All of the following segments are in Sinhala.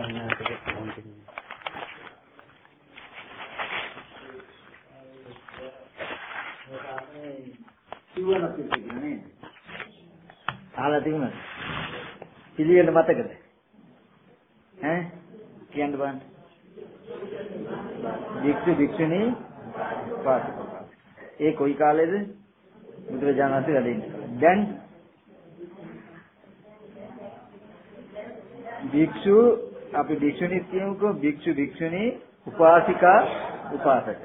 ගන්නකට කොහොමද සිවණක් කියලා නේද? අහලා තිබුණාද? පිළිවෙල මතකද? ඈ කියන්න බලන්න. වික්ෂු වික්ෂුණී පාසක ඒ කොයි කාලේද? බුදුරජාණන් වහන්සේ වැඩ ඉන්නේ. දැන් භික්ෂු අපි භික්ෂුණී කියමුකෝ භික්ෂු භික්ෂුණී උපාසිකා උපාසක.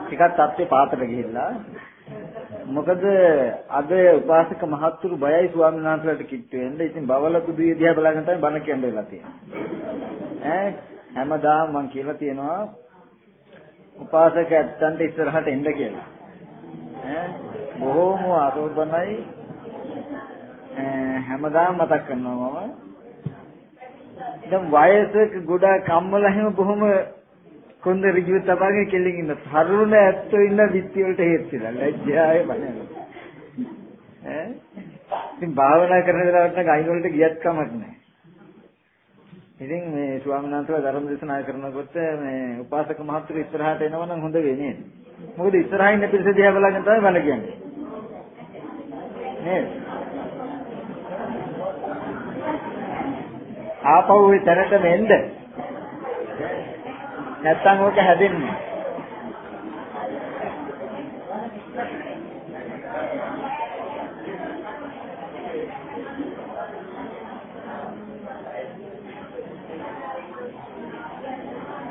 ටිකක් තත්ත්වේ පාතට ගිහිල්ලා මොකද අද උපාසක මහත්තුරු බයයි ස්වාමීන් වහන්සේලාට කිට්ටු වෙන්න. ඉතින් බවල බුදුය දිහා බලාගෙන තමයි බණ කියන්න වෙලා තියෙන්නේ. ඈ හැමදාම මම කියලා තියෙනවා උපාසක ඇත්තන්ට ඉස්සරහට එන්න කියලා. ඈ බොහෝම අරෝධනයි හැමදාම මතක් කරනවා මම. දැන් වයසක ගොඩාක් කම්මල හැම බොහොම කොන්ද ඍජුව තබාගෙන කෙලින් ඉන්න. තරුණ ඇත්තෝ ඉන්න විත්ති වලට හේතුලා ලැජ්ජාය බලන්න. ඈ? ඉතින් භාවනා කරන දවල්ට ගයින් වලට ගියත් කමක් නැහැ. ඉතින් මේ ස්වාමීන් වහන්සේලා ධර්ම දේශනා කරනකොට මේ උපාසක මහත්තුරු ඉස්සරහට එනවනම් හොඳ වෙන්නේ මොකද ඉස්සරහින් ඉන්න පිරිස දිහා බලාගෙන තමයි බල කියන්නේ. නේද? ආපහු ඒ තැනටම එන්න නැත්තම් ඕක හැදෙන්නේ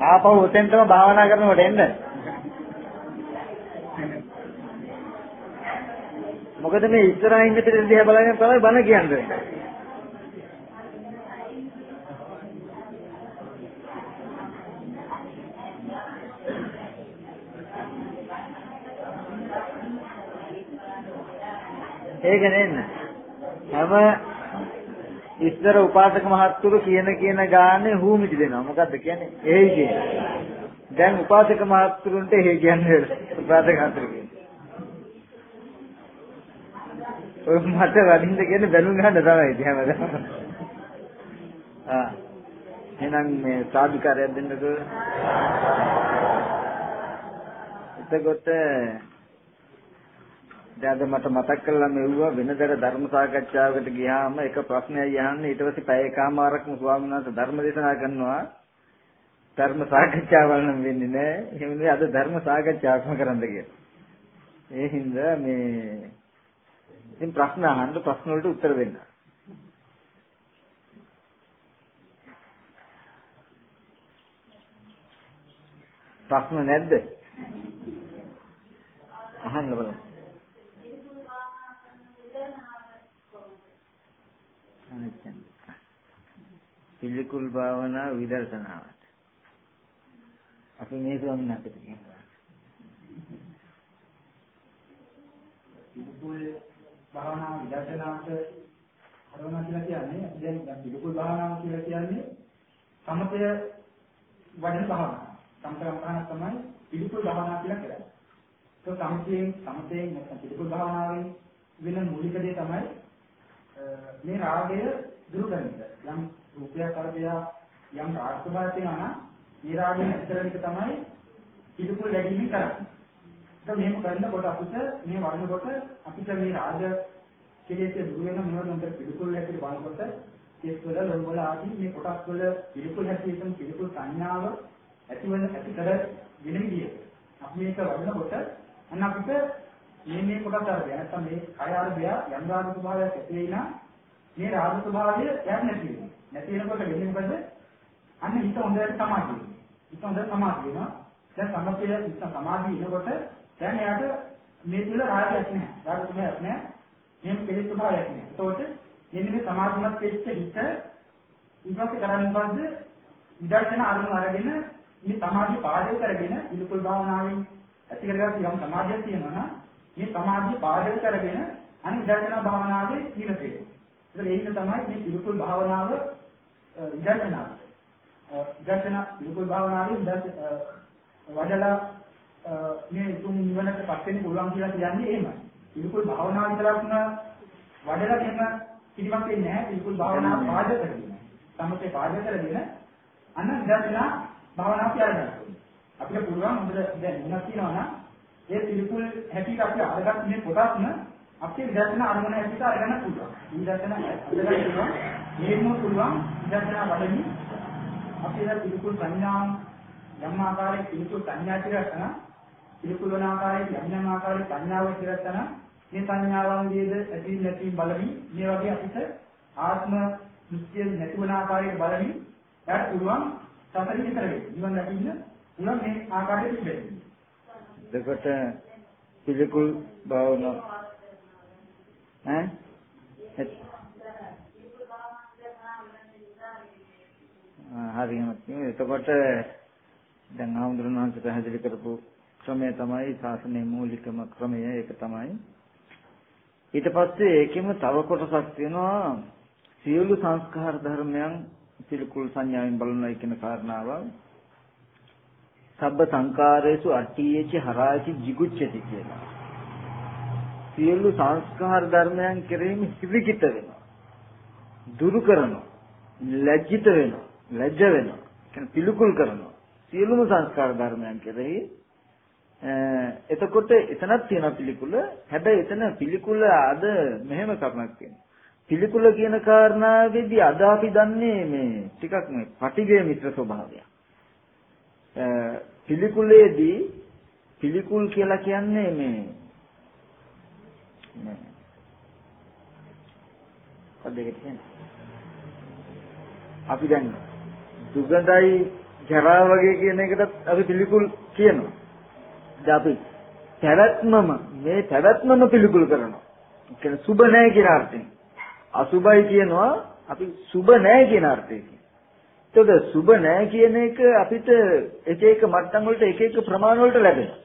ආපහු උතෙන්ටම භාවනා කරනකොට එන්න. මොකද මේ ඉස්සරහින් ඉන්න පිටින් දිහා බලගෙන තමයි බණ කියන්නේ. ඒක නෙන්න. හැම ඉස්සර උපාසක මහත්තුරු කියන කියන ගානේ හූමිටි දෙනවා. මොකද්ද කියන්නේ? එහෙයි කියන්නේ. දැන් උපාසක මහත්තුරුන්ට එහෙයි කියන්නේ උපාසක මහත්තුරු කියන්නේ. ඔය මට වඩින්න කියන්නේ බැලුම් ගන්න තමයි ඉතින් හැමදාම. ආ. එහෙනම් මේ සාධිකාරයක් දෙන්නකෝ. එතකොට දැන් මට මතක් කරලා මෙව්වා වෙනදට ධර්ම සාකච්ඡාවකට ගියාම එක ප්‍රශ්නයක් යහන්නේ ඊට පස්සේ පැය එකමාරක්ම ස්වාමීන් වහන්සේ ධර්ම දේශනා කරනවා ධර්ම සාකච්ඡාවල් නම් වෙන්නේ නැහැ එහෙම නෙවෙයි අද ධර්ම සාකච්ඡාවක්ම කරන්න කියලා. ඒ හින්දා මේ ඉතින් ප්‍රශ්න අහන්න ප්‍රශ්න වලට උත්තර දෙන්න. ප්‍රශ්න නැද්ද? අහන්න බලන්න. අනිත්‍යං පිළිකුල් භාවනා විදර්ශනාවට අපි මේ ස්වාමීන් වහන්සේට කියනවා පිළිකුල් භාවනා විදර්ශනාවට කරනවා කියලා කියන්නේ දැන් දැන් පිළිකුල් භාවනාව කියලා කියන්නේ සමතය වඩන භාවනාව. සමතය භාවනාව තමයි පිළිකුල් භාවනාව කියලා කියන්නේ. તો සමතයෙන් සමතයෙන් නැත්නම් පිළිකුල් භාවනාවෙන් වෙන මූලික දේ තමයි මේ රාගය දුරු කරන එක. යම් රූපයක් කරපියා යම් රාග ස්වභාවයක් තියෙනවා නම් මේ රාගය නැති කරන එක තමයි පිළිකුල් ලැබීම කරන්නේ. ඒක මෙහෙම කරනකොට අපිට මේ වඩනකොට අපිට මේ රාග කෙලෙස් දුරු වෙන මොනවද උන්ට පිළිකුල් ඇතුළේ බලනකොට කෙස් වල ලොම් වල ආදී මේ කොටස් වල පිළිකුල් හැසිරීම පිළිකුල් සංඥාව ඇතිවන ඇති කර වෙන විදිය. අපි මේක වඩනකොට අන්න අපිට මේ මේ කොටස් අරගෙන නැත්නම් මේ කය අරබය යම් රාග ස්වභාවයක් ඇති වෙනා මේ රාග ස්වභාවය දැන් නැති වෙනවා. නැති වෙනකොට වෙන්නේ මොකද? අන්න හිත හොඳට සමාධිය. හිත හොඳට සමාධිය වෙනවා. දැන් සමථය හිත සමාධිය එනකොට දැන් එයාට මේ තුල රාගයක් නැහැ. රාග ස්වභාවයක් නැහැ. මේක කෙලෙස් ස්වභාවයක් නැහැ. ඒතකොට මෙන්න මේ සමාධිමත් වෙච්ච හිත ඊපස්සේ කරන්නේ මොකද්ද? විදර්ශන අරමුණ අරගෙන මේ සමාධිය පාදක කරගෙන පිළිකුල් භාවනාවෙන් ඇති කරගන්න යම් සමාධියක් තියෙනවා නම් මේ සමාධිය පාදක කරගෙන අනිදර්ශන භාවනාවේ නිරතේ. ඒක ඒකින තමයි මේ පිළිකුල් භාවනාව විදර්ශනාව. විදර්ශන පිළිකුල් භාවනාවේ වඩලා මේ තුන් නිවනට පත් වෙන්න පුළුවන් කියලා කියන්නේ එහෙමයි. පිළිකුල් භාවනාව විතරක්ම වඩලා එහෙම පිළිමක් වෙන්නේ නැහැ. පිළිකුල් භාවනාව පාදක කරගෙන. සමතේ පාදක කරගෙන අන්න විදර්ශනා භාවනාව කියලා අපිට පුළුවන් හොඳට දැන් ඉන්නක් තියෙනවා නම් ඒ පිළිකුල් හැටියට අපි අරගත් මේ කොටස්ම අපේ විදර්ශනා අරමුණ හැටියට අරගන්න පුළුවන්. විදර්ශනා අරගන්න පුළුවන්. මේකම පුළුවන් විදර්ශනා වඩමින් අපේ දැන් පිළිකුල් සංඥා යම් ආකාරයක පිළිකුල් සංඥා කියලා කරන පිළිකුල් වන ආකාරයේ යම් යම් ආකාරයේ සංඥාව කියලා කරන මේ සංඥාවන්ගේද ඇති නැති බලමින් මේ වගේ අපිට ආත්ම නිත්‍ය නැති වන ආකාරයේ බලමින් යාට පුළුවන් සතරින් විතර වෙයි. නිවන් දකින්න පුළුවන් මේ ආකාරයට පිළිදෙන්න. එතකොට පිළිකුල් භාවනා ඈ එත්- ආ, හරියම තියෙනවා. එතකොට දැන් ආමුදුරන් වහන්සේ පැහැදිලි කරපු ක්‍රමය තමයි ශාසනයේ මූලිකම ක්‍රමය ඒක තමයි. ඊට පස්සේ ඒකෙම තව කොටසක් තියෙනවා සියලු සංස්කාර ධර්මයන් පිළිකුල් සංඥාවෙන් බලනවා කියන කාරණාව. සබ්බ සංකාරේසු අට්ඨියේච හරායච jigucchati කියලා. සියලු සංස්කාර ධර්මයන් කෙරෙහිම හිවිකිත වෙනවා. දුරු කරනවා. ලැජ්ජිත වෙනවා. ලැජ්ජ වෙනවා. කියන්නේ පිළිකුල් කරනවා. සියලුම සංස්කාර ධර්මයන් කෙරෙහි එතකොට එතනක් තියෙන පිළිකුල හැබැයි එතන පිළිකුල අද මෙහෙම කරුණක් තියෙනවා. පිළිකුල කියන කාරණාවේදී අද අපි දන්නේ මේ ටිකක් මේ පටිඝය මිත්‍ර ස්වභාවය. පිළිකුලේදී පිළිකුල් කියලා කියන්නේ මේ මේ පදයකට කියන්නේ අපි දැන් දුගඳයි ජරා වගේ කියන එකටත් අපි පිළිකුල් කියනවා. දැන් අපි පැවැත්මම මේ පැවැත්මම පිළිකුල් කරනවා. ඒ කියන්නේ සුබ නැහැ කියන අර්ථයෙන්. අසුබයි කියනවා අපි සුබ නැහැ කියන අර්ථයකින්. එතකොට සුබ නැහැ කියන එක අපිට එක එක මට්ටම් වලට එක එක ප්‍රමාණ වලට ලැබෙනවා.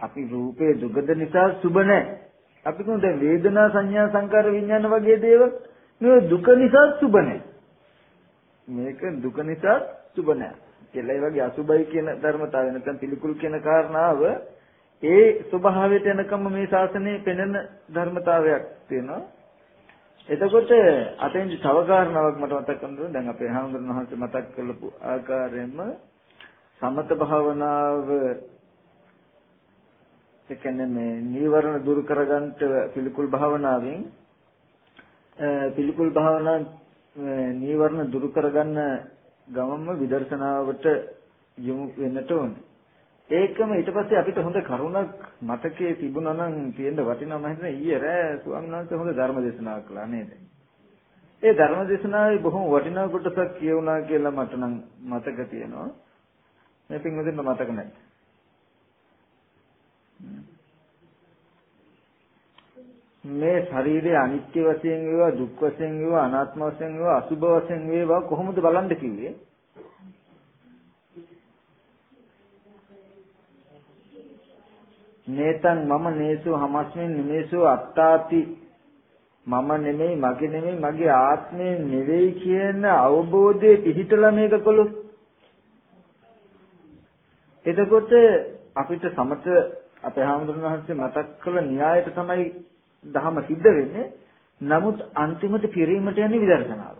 අපි රූපේ දුගඳ නිසා සුබ නැහැ. අපි කියමු දැන් වේදනා සංඥා සංකාර විඥාන වගේ දේවල් මේ දුක නිසා සුබ නැහැ. මේක දුක නිසා සුබ නැහැ. කියලා ඒ වගේ අසුබයි කියන ධර්මතාවය නැත්නම් පිළිකුල් කියන කාරණාව ඒ ස්වභාවයට එනකම් මේ ශාසනයේ පෙනෙන ධර්මතාවයක් තියෙනවා. එතකොට අතෙන් තව කාරණාවක් මට මතක් කරගන්න දැන් අපේ හාමුදුරන් වහන්සේ මතක් කරලපු ආකාරයෙන්ම සමත භාවනාව ඒ කියන්නේ මේ නීවරණ දුරු කරගන්න පිළිකුල් භාවනාවෙන් පිළිකුල් භාවනා නීවරණ දුරු කරගන්න ගමම විදර්ශනාවට යොමු වෙන්නට ඕනේ. ඒකම ඊට පස්සේ අපිට හොඳ කරුණක් මතකයේ තිබුණා නම් තියෙන්න වටිනවා මම හිතන්නේ ඊයේ රෑ ස්වාමීන් වහන්සේ හොඳ ධර්ම දේශනාවක් කළා නේද? ඒ ධර්ම දේශනාවේ බොහොම වටිනා කොටසක් කියුණා කියලා මට නම් මතක තියෙනවා. මේ පින්වදින්න මතක නැහැ. මේ ශරීරයේ අනිත්‍ය වශයෙන් වේවා දුක් වශයෙන් වේවා අනාත්ම වශයෙන් වේවා අසුභ වශයෙන් වේවා කොහොමද බලන්න කිව්වේ? නේතං මම නේසු හමස්මින් නිමේසු අත්තාති මම නෙමෙයි මගේ නෙමෙයි මගේ ආත්මය නෙවෙයි කියන අවබෝධයේ පිහිටලා මේක කළොත් එතකොට අපිට සමත අපේ හාමුදුරන් වහන්සේ මතක් කළ න්‍යායයට තමයි දහම සිද්ධ වෙන්නේ. නමුත් අන්තිමට පිරීමට යන්නේ විදර්ශනාව.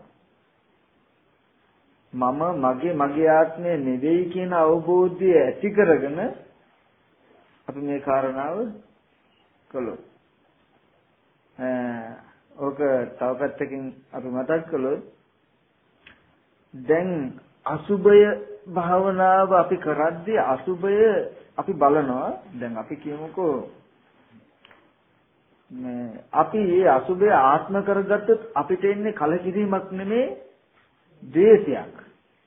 මම මගේ මගේ ආත්මය නෙවෙයි කියන අවබෝධය ඇති කරගෙන අපි මේ කාරණාව කළොත්. ඕක තව පැත්තකින් අපි මතක් කළොත් දැන් අසුබය භාවනාව අපි කරද්දී අසුබය අපි බලනවා. දැන් අපි කියමුකෝ මේ අපි මේ අසුබය ආත්ම කරගත්තොත් අපිට එන්නේ කලකිරීමක් නෙමේ ද්වේෂයක්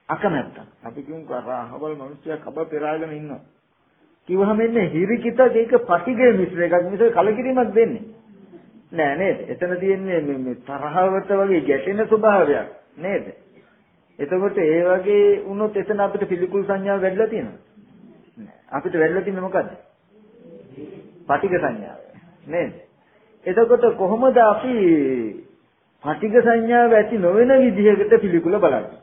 අකමැත්තක්. අපි කියමුකෝ අහවල් මිනිස්සයා කබ පෙරාගෙන ඉන්නවා. කිව්වහම එන්නේ හිරිකිතක් ඒක පටිගේ මිශ්‍ර එකක්. මිස කලකිරීමක් දෙන්නේ. නෑ නේද? එතන තියෙන්නේ මේ තරහවට වගේ ගැටෙන ස්වභාවයක් නේද? එතකොට ඒ වගේ වුණොත් එතන අපිට පිළිකුල් සංඥාව වැඩිලා තියෙනවා අපිට වැඩිලා තියෙන්නේ මොකද්ද? පටිඝ සංඥාව. නේද? එතකොට කොහොමද අපි පටිඝ සංඥාව ඇති නොවන විදිහකට පිළිකුල බලන්නේ?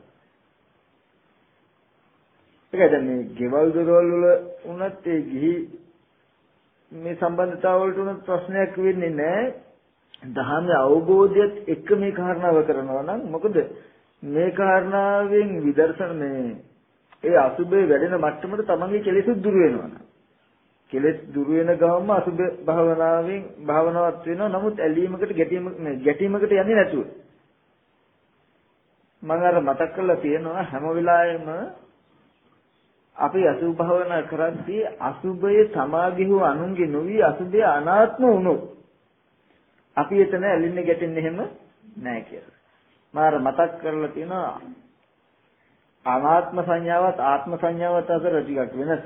ඒකද මේ ගෙවල් දොරවල් වල උනත් ඒ ගිහි මේ සම්බන්ධතාව වලට උනත් ප්‍රශ්නයක් වෙන්නේ නැහැ. දහමේ අවබෝධයත් එක්ක මේ කාරණාව කරනවා නම් මොකද මේ කාරණාවෙන් විදර්ශන මේ ඒ අසුබේ වැඩෙන මට්ටමට තමන්ගේ කෙලෙස් දුරු වෙනවා. කෙලෙස් දුරු වෙන ගමන්ම අසුබ භාවනාවෙන් භාවනාවක් වෙනවා. නමුත් ඇලීමකට ගැටීමකට ගැටීමකට යන්නේ නැතුව. මම අර මතක් කරලා තියෙනවා හැම වෙලාවෙම අපි අසුභ භාවනා කරද්දී අසුභය සමාගිහු අනුන්ගේ නොවි අසුභය අනාත්ම වුණොත් අපි එතන ඇලින්න ගැටෙන්නේ එහෙම නැහැ කියලා. මාර මතක් කරලා තියෙනවා අනාත්ම සංඥාවත් ආත්ම සංඥාවත් අතර ටිකක් වෙනස.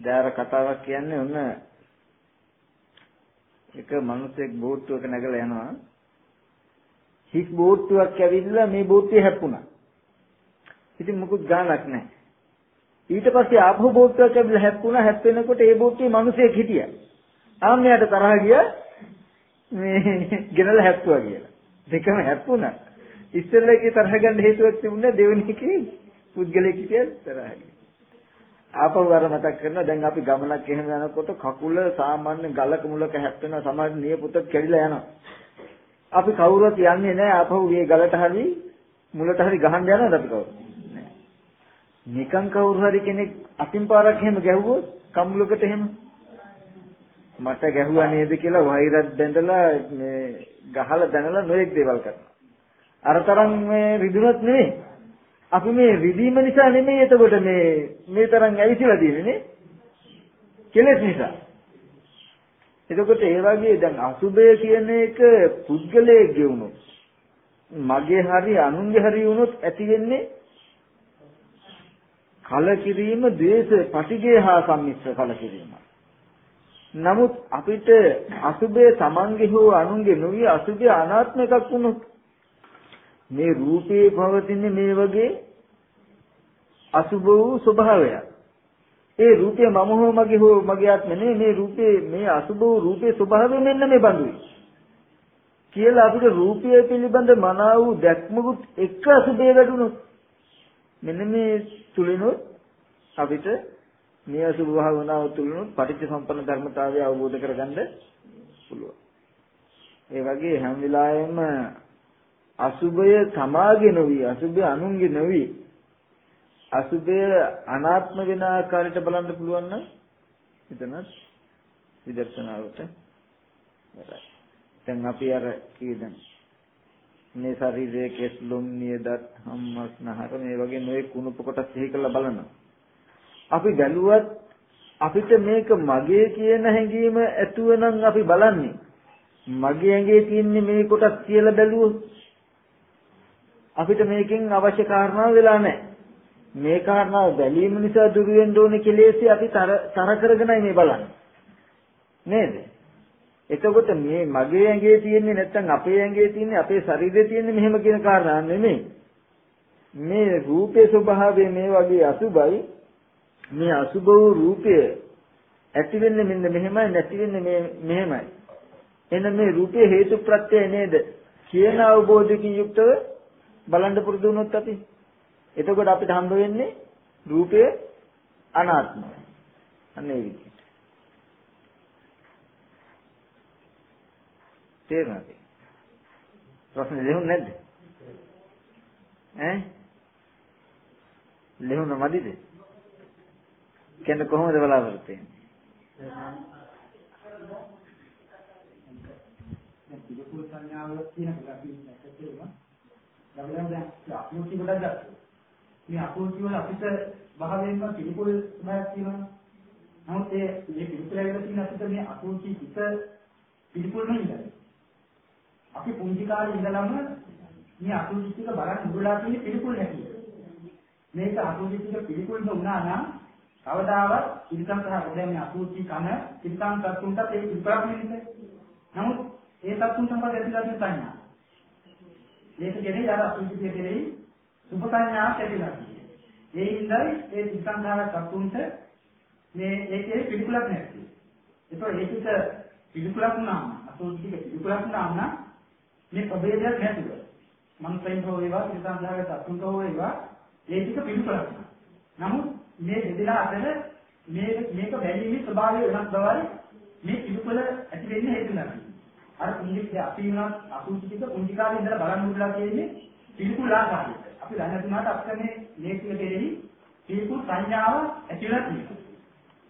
දැන් කතාවක් කියන්නේ ඔන්න එක මිනිහෙක් බෝට්ටුවක නැගලා යනවා. හිස් බෝට්ටුවක් ඇවිල්ලා මේ බෝට්ටුවේ හැප්පුණා. ඉතින් මොකුත් ගාණක් නැහැ. ඊට පස්සේ ආපහු බෝට්ටුවක් ඇවිල්ලා හැප්පුණා. හැප්පෙනකොට ඒ බෝට්ටුවේ මිනිහෙක් හිටියා. ආම්මයාට තරහ ගියා මේ ගෙනලා හැප්පුවා කියලා. දෙකම හැප්පුණා. ඉස්සෙල්ලා එකේ තරහ ගන්න හේතුවක් තිබුණේ දෙවෙනි එකේ පුද්ගලයෙක් හිටියද තරහ ආපහු අර මතක් කරනවා දැන් අපි ගමනක් එහෙම යනකොට කකුල සාමාන්‍ය ගලක මුලක හැප්පෙනවා සමහර නියපොත කැඩිලා යනවා. අපි කවුරුත් යන්නේ නැහැ ආපහු මේ ගලට හරි මුලට හරි ගහන්න යනවද අපි කවුරු? නිකන් කවුරු හරි කෙනෙක් අතින් පාරක් එහෙම ගැහුවොත් කම්මුලකට එහෙම මට ගැහුවා නේද කියලා වෛරත් බැඳලා මේ ගහලා දැනලා නොයෙක් දේවල් කරනවා. අර තරම් මේ රිදුනොත් නෙමෙයි. අපි මේ රිදීම නිසා නෙමෙයි එතකොට මේ මේ තරම් ඇවිසිලා තියෙන්නේ නේ. කෙලෙස් නිසා. එතකොට ඒ වගේ දැන් අසුබය කියන එක පුද්ගලයේ ගෙවුනොත් මගේ හරි අනුන්ගේ හරි වුණොත් ඇති වෙන්නේ කලකිරීම, ද්වේෂ, පටිඝය හා සම්මිශ්‍ර කලකිරීම. නමුත් අපිට අසුබය තමන්ගේ හෝ අනුන්ගේ නොවිය අසුබය අනාත්ම එකක් වුණොත් මේ රූපේ පවතින මේ වගේ අසුබ වූ ස්වභාවයක්. ඒ රූපය මම හෝ මගේ හෝ මගේ ආත්ම නෙමෙයි මේ රූපේ මේ අසුබ වූ රූපේ ස්වභාවය මෙන්න මේ බඳුයි. කියලා අපිට රූපය පිළිබඳ මනාව වූ දැක්මකුත් එක අසුබේ වැඩුණොත් මෙන්න මේ තුලිනුත් අපිට මේ අසුබ භාවනාව තුලිනුත් පටිච්චසම්පන්න ධර්මතාවය අවබෝධ කරගන්න පුළුවන්. ඒ වගේ හැම වෙලාවෙම අසුබය තමාගේ නොවි අසුබය අනුන්ගේ නොවි අසුබය අනාත්ම වෙන ආකාරයට බලන්න පුළුවන් නම් එතනත් විදර්ශනාවට වැඩයි. දැන් අපි අර කීදන් මේ ශරීරයේ කෙස්ලොම් නියදත් හම්මස් නහර මේ වගේ නොයෙක් කුණුප කොටස් සිහි කරලා බලනවා. අපි බැලුවත් අපිට මේක මගේ කියන හැඟීම ඇතුව නම් අපි බලන්නේ. මගේ ඇඟේ තියෙන්නේ මේ කොටස් කියලා බැලුවොත් අපිට මේකෙන් අවශ්‍ය කාරණා වෙලා නැහැ. මේ කාරණාව බැලීම නිසා දුරු වෙන්න ඕනේ කෙලෙස්ي අපි තර කරගෙනයි මේ බලන්නේ. නේද? එතකොට මේ මගේ ඇඟේ තියෙන්නේ නැත්නම් අපේ ඇඟේ තියෙන්නේ අපේ ශරීරයේ තියෙන්නේ මෙහෙම කියන කාරණා නෙමෙයි. මේ රූපේ ස්වභාවය මේ වගේ අසුබයි මේ අසුබ වූ රූපය ඇති වෙන්නේ මෙන්න මෙහෙමයි නැති වෙන්නේ මේ මෙහෙමයි. එන්න මේ රූපේ හේතු ප්‍රත්‍යය නේද කියන අවබෝධකින් යුක්තව බලන්න පුරුදු වුණොත් අපි එතකොට අපිට හම්බ වෙන්නේ රූපය අනාත්මයි. අන්න ඒ විදිහට. තේරුණාද? ප්‍රශ්න දෙහුන් නැද්ද? ඈ? ලෙහුන මදිද? කියන්නේ කොහොමද බලාපොරොත්තු වෙන්නේ? පිළිකුල් සංඥාවල තියෙන අපි දැක්කේ ළඟම දැන් අකුරුටි ගොඩක් ගත්තා. මේ අකුරුටි වල අපිට භාවයෙන්ම පිළිකුල් ස්වභාවයක් තියෙනවා. නමුත් ඒ මේ පිළිකුල ඇවිල්ලා තියෙන අපිට මේ අකුරුටි පිට පිළිකුල් නෙවෙයි. අපි පුංචි කාලේ ඉඳලම මේ අකුරුටි ටික බලන් ඉඳලා තියෙන පිළිකුල් නැති. මේක අකුරුටි ටික පිළිකුල් වුණා නම් කවදාවත් ඉරිකම් සහ දැන් මේ අකුරුටි කන ඉරිකම් තත්තුන්ට ඒ විපරක් නෙන්නේ. නමුත් ඒ තත්තුන් සම්බන්ධ ඇතිලා තියෙන සංඥා මේක කියන්නේ අර අසුචිතිය කෙරෙහි සුභ සංඥාවක් ඇතිලා තියෙනවා. ඒ හින්දායි ඒ සිතාන්දාර සතුන්ට මේ ඒකේ පිළිකුලක් නැති. ඒතකොට ඒකිට පිළිකුලක් වුණාම අසුචිතික පිළිකුලක් වුණාම නම් මේ ප්‍රභේදයක් නැතුව මං ප්‍රේම හෝ වේවා සිතාන්දාර සතුන්ට හෝ වේවා ඒකිට පිළිකුලක්. නමුත් මේ දෙදෙනා අතර මේ මේක බැලීමේ ස්වභාවය වෙනස් බවයි මේ පිළිකුල ඇති වෙන්නේ හේතු නැහැ. අර පුංචි අපි වුණත් අසුචි ටික පුංචි කාලේ ඉඳලා බලන් ඉඳලා තියෙන්නේ පිළිකුල් ආකාරයට. අපි දැන දුන්නාට අපිට මේ මේ කියන දෙෙහි පිළිකුල් සංඥාව ඇතිලා තියෙනවා.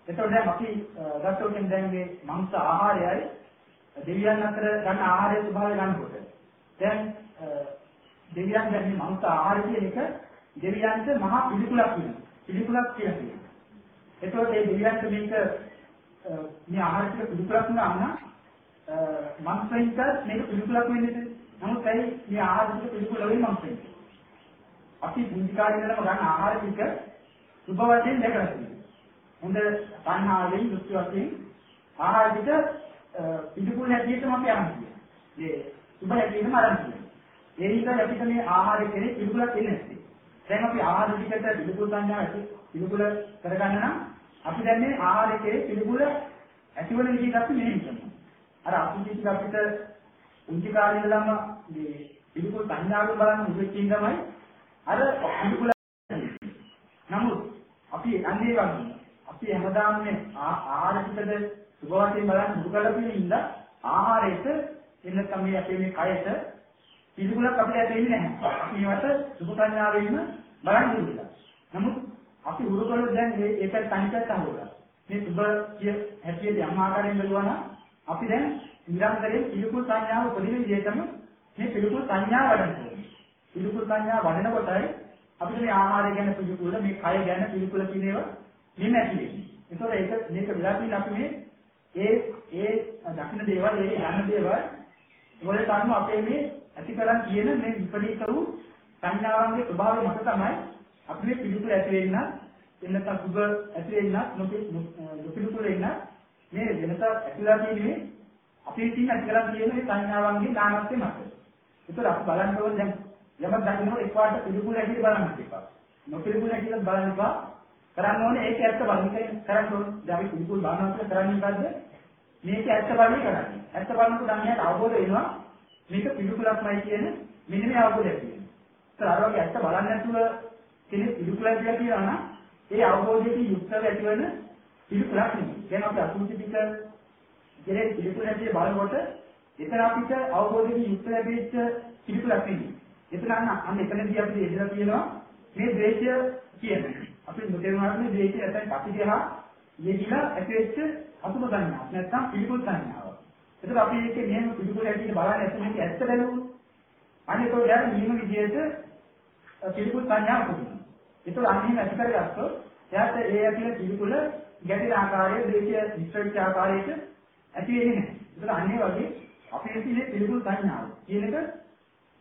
එතකොට දැන් අපි ගත්තොත් දැන් මේ මාංශ ආහාරයයි දෙවියන් අතර ගන්න ආහාරයේ ස්වභාවය ගන්නකොට දැන් දෙවියන් ගන්නේ මාංශ ආහාර කියන එක දෙවියන්ට මහා පිළිකුලක් වෙනවා. පිළිකුලක් කියන්නේ. එතකොට මේ දෙවියන්ට මේක මේ ආහාර ටික පිළිකුලක් වුණා නම් මනුස්සයින්ට මේක පිළිකුලක් වෙන්නේ නමුත් ඇයි මේ ආහාර ටික පිළිකුල වෙන්නේ මනුස්සයින්ට? අපි පුංචි කාලේ ඉඳලම ගන්න ආහාර ටික සුබ වශයෙන් දැකලා තියෙනවා. හොඳ තණ්හාවෙන් දුක් වශයෙන් ආහාර ටික පිළිකුල හැටියටම අපි අරන් තියෙනවා. මේ සුබ හැටියටම අරන් තියෙනවා. ඒ නිසා අපිට මේ ආහාර කෙරේ පිළිකුලක් එන්නේ නැත්තේ. දැන් අපි ආහාර ටිකට පිළිකුල් සංඥා ඇති පිළිකුල කරගන්න නම් අපි දැන් මේ ආහාරයේ පිළිකුල ඇතිවන විදිහට අපි මෙහෙම කරනවා. අර අපි කිසි අපිට උන්ති කාලේ ඉඳලම මේ පිළිකුල් සංඥාව බලන්න මුදෙකින් තමයි අර පිළිකුල නමුත් අපි අන්නේ වගේ අපි හැමදාම මේ ආහාර ටිකද සුබ වශයෙන් බලන්න මුදු කරලා තියෙන ඉඳ ආහාරයට එන්න තමයි අපේ මේ කයට පිළිකුලක් අපිට ඇදෙන්නේ නැහැ. අපි ඒවට සුබ සංඥාවෙන්ම බලන් ඉන්නවා. නමුත් අපි උරු කළොත් දැන් මේක තනිකරට අහුවලා. මේ සුබ කිය හැටියට යම් ආකාරයෙන් බලනවා නම් අපි දැන් නිරන්තරයෙන් පිළිකුල් සංඥාව පොදින විදිහටම මේ පිළිකුල් සංඥාව වඩනවා. පිළිකුල් සංඥාව වඩනකොටයි අපිට මේ ආහාරය ගැන පිළිකුල මේ කය ගැන පිළිකුල කියන ඒවා නිම ඇති වෙන්නේ. ඒතකොට ඒක මේක වෙලා තියෙන අපි මේ ඒ ඒ දකින්න දේවල් ඒ යන දේවල් වලට අනුව අපේ මේ ඇති කරන් කියන මේ විපරීත වූ සංඥාවන්ගේ ස්වභාවය මත තමයි අපි මේ පිළිකුල ඇති වෙන්න එන්නත සුබ ඇති වෙන්න නොපිළිකුල වෙන්න මේ වෙනස ඇතිලා තියෙන්නේ අපේ තියෙන ඇතිලා තියෙන මේ සංඥාවන්ගේ නාමත්වය මත. ඒතර අපි බලන්න ඕනේ දැන් යමක් දකින්නකොට එකපාරට පිළිකුල ඇති බලන්න එපා. නොපිළිකුල ඇති බලන්න එපා. කරන්න ඕනේ ඒක ඇත්ත බලන්න කරන්න ඕනේ. දැන් අපි පිළිකුල බලනවා කියලා කරන්නේ මොකද්ද? මේක ඇත්ත බලන්නේ කරන්නේ. ඇත්ත බලනකොට අන්නයට අවබෝධ වෙනවා මේක පිළිකුලක්මයි කියන මෙන්න මේ අවබෝධයක් තියෙනවා. ඒත් අර වගේ ඇත්ත බලන්නේ නැතුව කෙනෙක් පිළිකුලක් කියලා කියනවා නම් ඒ අවබෝධයෙන් යුක්තව ඇතිවන පිළිකුලක් නෙමෙයි. දැන් අපි අසුචි පිට කෙනෙක් පිළිකුල ඇති බලනකොට එතන අපිට අවබෝධයෙන් යුක්ත ලැබෙච්ච පිළිකුලක් නෙමෙයි. එතන අන්න එතනදී අපි එදලා තියෙනවා මේ ද්වේෂය කියන්නේ. අපි මුදේමාර්ගයේ ද්වේෂය ඇතයි අපි දිහා යෙදිලා ඇතිවෙච්ච අසුබ සංඥා. නැත්නම් පිළිකුල් සංඥාව. එතකොට අපි මේකේ මෙහෙම පිළිකුල ඇටියට බලන්නේ නැත්නම් මේක ඇත්ත බැලුවොත් අනේ ඒක යාර නියම විදිහට පිළිකුල් සංඥාවක් උපදිනවා. ඒතකොට අන්නේ ඇති කරගත්තොත් එයාට ඒ ඇතුලේ පිළිකුල ගැටෙන ආකාරයේ දේශය විශ්වවිද්‍ය ආකාරයට ඇති වෙන්නේ නැහැ. ඒතකොට අන්නේ වගේ අපේ තියෙන පිළිකුල් සංඥාව කියන එක